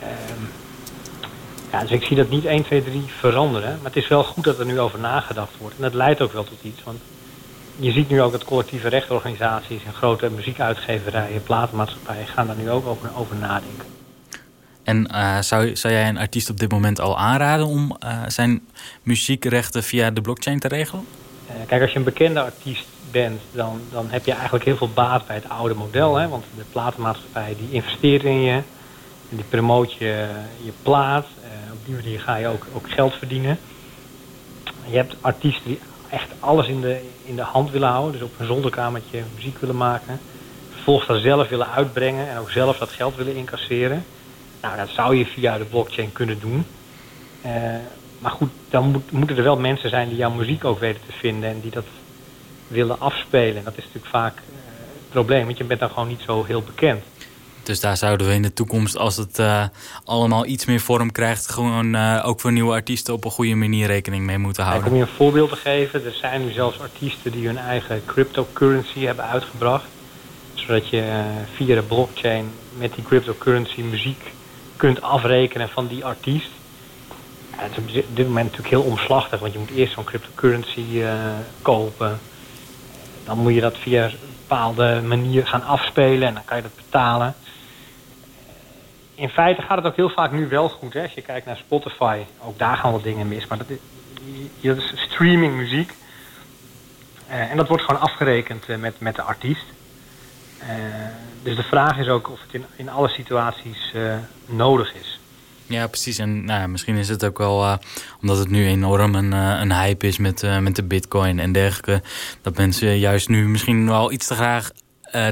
Ehm, ja, dus ik zie dat niet 1, 2, 3 veranderen. Maar het is wel goed dat er nu over nagedacht wordt. En dat leidt ook wel tot iets. Want je ziet nu ook dat collectieve rechtenorganisaties... en grote muziekuitgeverijen, platenmaatschappijen... gaan daar nu ook over, over nadenken. En uh, zou, zou jij een artiest op dit moment al aanraden om uh, zijn muziekrechten via de blockchain te regelen? Uh, kijk, als je een bekende artiest bent, dan, dan heb je eigenlijk heel veel baat bij het oude model. Hè? Want de platenmaatschappij die investeert in je en die promoot je, je plaat. op die manier ga je ook, ook geld verdienen. Je hebt artiesten die echt alles in de, in de hand willen houden. Dus op een zolderkamertje muziek willen maken. Vervolgens dat zelf willen uitbrengen en ook zelf dat geld willen incasseren. Nou, dat zou je via de blockchain kunnen doen. Uh, maar goed, dan moet, moeten er wel mensen zijn die jouw muziek ook weten te vinden en die dat willen afspelen. En dat is natuurlijk vaak uh, het probleem, want je bent dan gewoon niet zo heel bekend. Dus daar zouden we in de toekomst, als het uh, allemaal iets meer vorm krijgt... gewoon uh, ook voor nieuwe artiesten op een goede manier rekening mee moeten houden. om je een voorbeeld te geven, er zijn nu zelfs artiesten die hun eigen cryptocurrency hebben uitgebracht. Zodat je uh, via de blockchain met die cryptocurrency muziek kunt afrekenen van die artiest. Ja, het is op dit moment natuurlijk heel omslachtig, want je moet eerst zo'n cryptocurrency kopen. Dan moet je dat via een bepaalde manier gaan afspelen en dan kan je dat betalen in feite gaat het ook heel vaak nu wel goed. Hè? Als je kijkt naar Spotify, ook daar gaan wat dingen mis. Maar dat is, is streaming muziek. Uh, en dat wordt gewoon afgerekend uh, met, met de artiest. Uh, dus de vraag is ook of het in, in alle situaties nodig is. Ja, precies. En nou, misschien is het ook wel omdat het nu enorm een, een hype is met, met de bitcoin en dergelijke. Dat mensen juist nu misschien wel iets te graag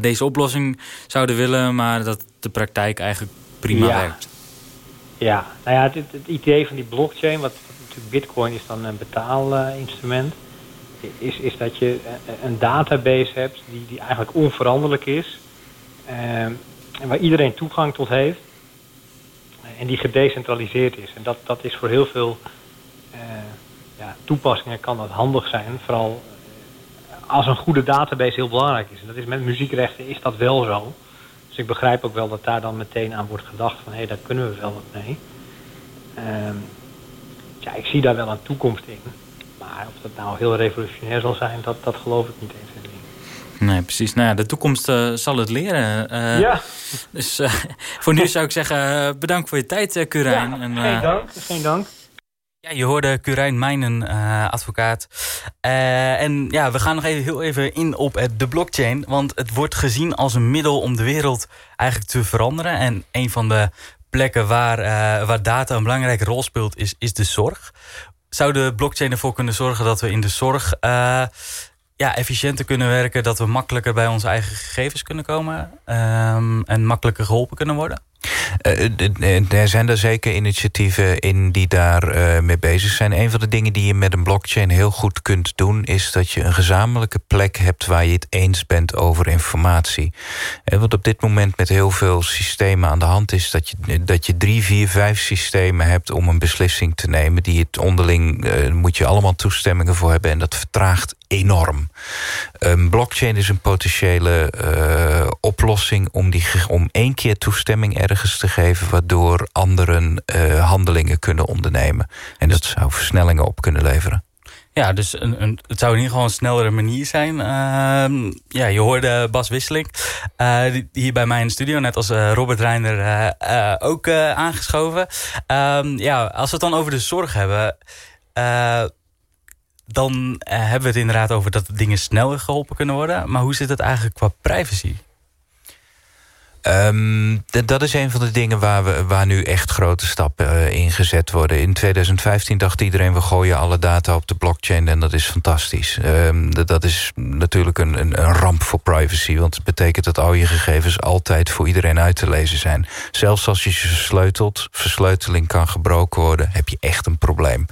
deze oplossing zouden willen. Maar dat de praktijk eigenlijk prima ja. werkt. Ja, nou ja, het, het, idee van die blockchain, wat, natuurlijk bitcoin is dan een betaalinstrument, is, is dat je een database hebt die, die eigenlijk onveranderlijk is. Uh, en waar iedereen toegang tot heeft. En die gedecentraliseerd is. En dat, dat is voor heel veel uh, ja, toepassingen kan dat handig zijn. Vooral als een goede database heel belangrijk is. En dat is met muziekrechten is dat wel zo. Dus ik begrijp ook wel dat daar dan meteen aan wordt gedacht van hé, hey, daar kunnen we wel wat mee. Um, ja, ik zie daar wel een toekomst in. Maar of dat nou heel revolutionair zal zijn, dat, dat geloof ik niet eens in. Nee, precies. Nou ja, de toekomst uh, zal het leren. Uh, ja. Dus uh, voor nu zou ik zeggen, bedankt voor je tijd, Curijn. Ja, en, geen dank. Geen dank. Ja, je hoorde Curijn Mijnen, uh, advocaat. Uh, en ja, we gaan nog even, heel even in op de blockchain. Want het wordt gezien als een middel om de wereld eigenlijk te veranderen. En een van de plekken waar, waar data een belangrijke rol speelt is, is de zorg. Zou de blockchain ervoor kunnen zorgen dat we in de zorg ja, efficiënter kunnen werken? Dat we makkelijker bij onze eigen gegevens kunnen komen? Um, en makkelijker geholpen kunnen worden? Uh, er zijn er zeker initiatieven in die daar uh, mee bezig zijn. Een van de dingen die je met een blockchain heel goed kunt doen... is dat je een gezamenlijke plek hebt waar je het eens bent over informatie. En wat op dit moment met heel veel systemen aan de hand is... dat je, dat je drie, vier, vijf systemen hebt om een beslissing te nemen... die het onderling, moet je allemaal toestemmingen voor hebben... en dat vertraagt enorm. Een blockchain is een potentiële uh, oplossing om, die, om één keer toestemming ergens te geven... waardoor anderen uh, handelingen kunnen ondernemen. En dat zou versnellingen op kunnen leveren. Ja, dus een, een, het zou in ieder geval een snellere manier zijn. Uh, ja, je hoorde Bas Wisseling uh, hier bij mij in de studio, net als Robert Reiner ook aangeschoven. Ehm, ja, als we het dan over de zorg hebben dan uh, hebben we het inderdaad over dat dingen sneller geholpen kunnen worden. Maar hoe zit het eigenlijk qua privacy? Um, dat is een van de dingen waar, we, waar nu echt grote stappen uh, in gezet worden. In 2015 dacht iedereen, we gooien alle data op de blockchain... en dat is fantastisch. Um, dat is natuurlijk een, een, een, ramp voor privacy... want het betekent dat al je gegevens altijd voor iedereen uit te lezen zijn. Zelfs als je ze versleutelt, versleuteling kan gebroken worden... heb je echt een probleem.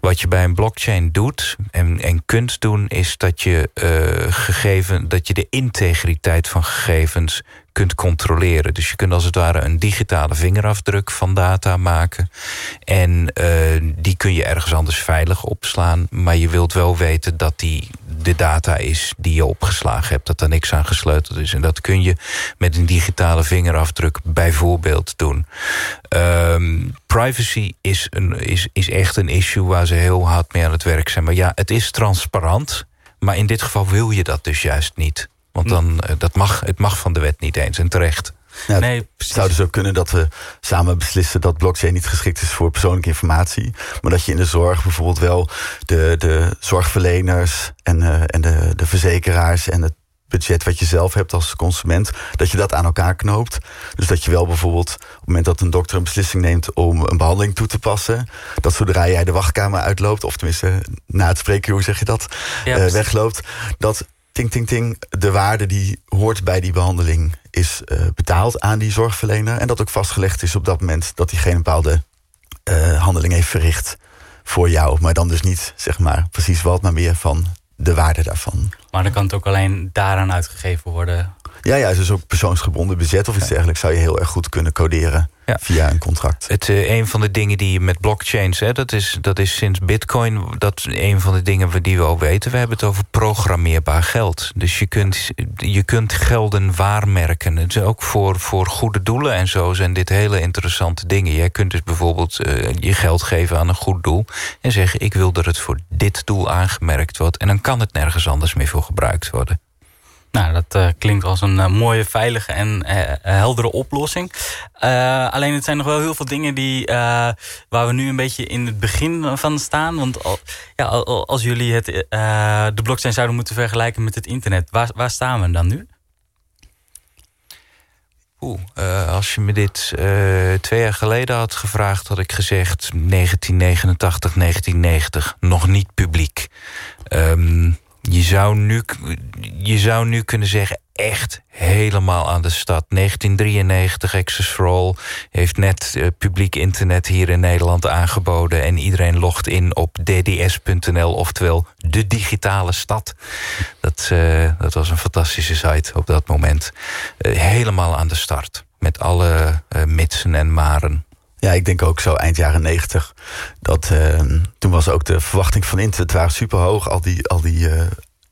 Wat je bij een blockchain doet en, en kunt doen... is dat je, uh, gegeven, dat je de integriteit van gegevens kunt controleren. Dus je kunt als het ware een digitale vingerafdruk van data maken. En uh, die kun je ergens anders veilig opslaan. Maar je wilt wel weten dat die de data is die je opgeslagen hebt. Dat er niks aan gesleuteld is. En dat kun je met een digitale vingerafdruk bijvoorbeeld doen. Um, privacy is, een, is, is echt een issue waar ze heel hard mee aan het werk zijn. Maar ja, het is transparant. Maar in dit geval wil je dat dus juist niet. Want dan, dat mag, het mag van de wet niet eens en terecht. Ja, nee, het zou dus ook kunnen dat we samen beslissen dat blockchain niet geschikt is voor persoonlijke informatie. Maar dat je in de zorg bijvoorbeeld wel de, de zorgverleners en, eh, en de, de verzekeraars en het budget wat je zelf hebt als consument, dat je dat aan elkaar knoopt. Dus dat je wel bijvoorbeeld op het moment dat een dokter een beslissing neemt om een behandeling toe te passen, dat zodra jij de wachtkamer uitloopt, of tenminste na het spreekuur zeg je dat, Ja, eh, wegloopt, dat ting ting ting de waarde die hoort bij die behandeling is eh, betaald aan die zorgverlener en dat ook vastgelegd is op dat moment dat diegene een bepaalde eh, handeling heeft verricht voor jou, maar dan dus niet zeg maar precies wat, maar meer van de waarde daarvan. Maar dan kan het ook alleen daaraan uitgegeven worden. Ja, ja, dus ook persoonsgebonden budget of iets dergelijks zou je heel erg goed kunnen coderen Ja. via een contract. Het, eh, een van de dingen die je met blockchains, hè, dat, is, dat is sinds Bitcoin, dat een van de dingen die we ook weten. We hebben het over programmeerbaar geld. Dus je kunt, je kunt gelden waarmerken. Het is ook voor, voor goede doelen en zo zijn dit hele interessante dingen. Jij kunt dus bijvoorbeeld eh, je geld geven aan een goed doel en zeggen: Ik wil dat het voor dit doel aangemerkt wordt. En dan kan het nergens anders meer voor gebruikt worden. Nou, dat eh, klinkt als een eh, mooie, veilige en eh, heldere oplossing. Alleen het zijn nog wel heel veel dingen die, waar we nu een beetje in het begin van staan. Want al, ja, al- als jullie het, de blockchain zouden moeten vergelijken met het internet, waar, waar staan we dan nu? Oeh, eh, als je me dit twee jaar geleden had gevraagd, had ik gezegd 1989, 1990, nog niet publiek. Ehm, je, zou nu, je zou nu kunnen zeggen, echt helemaal aan de stad. 1993, Access for All heeft net eh, publiek internet hier in Nederland aangeboden. En iedereen logt in op dds.nl, oftewel de digitale stad. Dat, eh, dat was een fantastische site op dat moment. Eh, helemaal aan de start. Met alle mitsen en maren. Ja, ik denk ook zo eind jaren negentig. Dat eh, toen was ook de verwachting van internet waren super hoog. Al die, al die eh,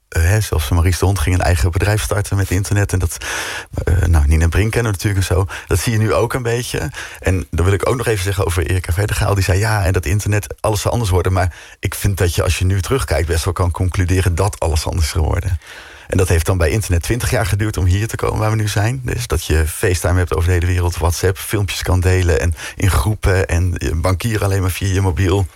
hè, zelfs Maurice de Hond ging een eigen bedrijf starten met internet. En dat, eh, nou, Nina Brink kennen natuurlijk en zo. Dat zie je nu ook een beetje. En dan wil ik ook nog even zeggen over Erika Verdergaal. Die zei ja, en dat internet, alles zal anders worden. Maar ik vind dat je als je nu terugkijkt best wel kan concluderen dat alles anders is geworden. En dat heeft dan bij internet 20 jaar geduurd om hier te komen waar we nu zijn. Dus dat je FaceTime hebt over de hele wereld, WhatsApp, filmpjes kan delen en in groepen en je bankier alleen maar via je mobiel.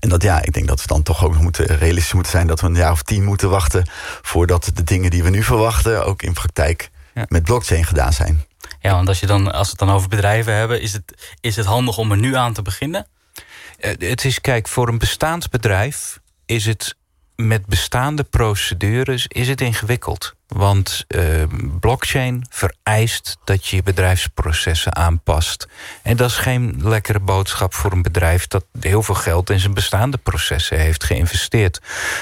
En dat ja, ik denk dat we dan toch ook nog moeten realistisch moeten zijn dat we een jaar of tien moeten wachten voordat de dingen die we nu verwachten ook in praktijk Ja. met blockchain gedaan zijn. Ja, want als, je dan, als we het dan over bedrijven hebben, is het, is het handig om er nu aan te beginnen? Eh, het is, kijk, voor een bestaand bedrijf is het met bestaande procedures is het ingewikkeld. Want eh, blockchain vereist dat je je bedrijfsprocessen aanpast. En dat is geen lekkere boodschap voor een bedrijf dat heel veel geld in zijn bestaande processen heeft geïnvesteerd.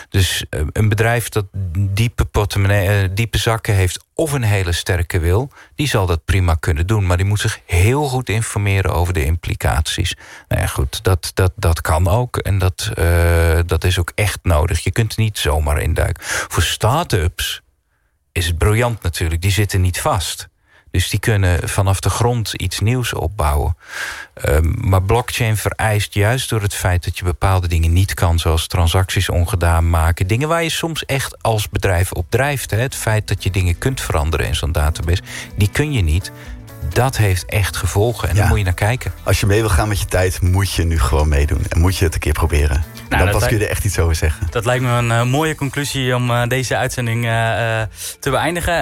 Dus eh, een bedrijf dat diepe, portemonnee, eh, diepe zakken heeft of een hele sterke wil, die zal dat prima kunnen doen. Maar die moet zich heel goed informeren over de implicaties. Nou ja, goed, dat, dat, dat kan ook. En dat, dat is ook echt nodig. Je kunt er niet zomaar induiken. Voor start-ups is het briljant natuurlijk. Die zitten niet vast. Dus die kunnen vanaf de grond iets nieuws opbouwen. Um, maar blockchain vereist juist door het feit dat je bepaalde dingen niet kan, zoals transacties ongedaan maken. Dingen waar je soms echt als bedrijf op drijft. Hè. Het feit dat je dingen kunt veranderen in zo'n database, die kun je niet. Dat heeft echt gevolgen en Ja. daar moet je naar kijken. Als je mee wil gaan met je tijd, moet je nu gewoon meedoen. En moet je het een keer proberen. En dan pas kun je er echt iets over zeggen. Dat lijkt me een eh, mooie conclusie om eh, deze uitzending eh, te beëindigen.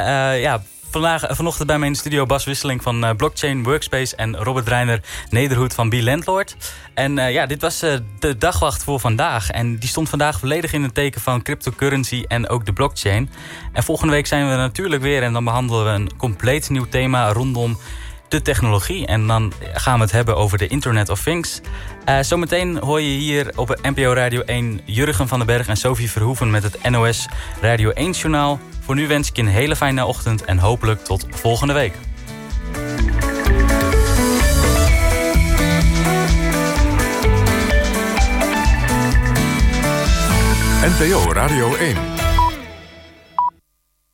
Ja, vandaag, vanochtend bij mij in de studio Bas Wisseling van Blockchain Workspace... en Robert Reiner Nederhoed van B-Landlord. En eh, ja, dit was de dagwacht voor vandaag. En die stond vandaag volledig in het teken van cryptocurrency en ook de blockchain. En volgende week zijn we natuurlijk weer... en dan behandelen we een compleet nieuw thema rondom de technologie. En dan gaan we het hebben over de Internet of Things. Eh, zometeen hoor je hier op NPO Radio 1 Jurgen van den Berg en Sophie Verhoeven met het NOS Radio 1 journaal. Voor nu wens ik je een hele fijne ochtend en hopelijk tot volgende week. NPO Radio 1.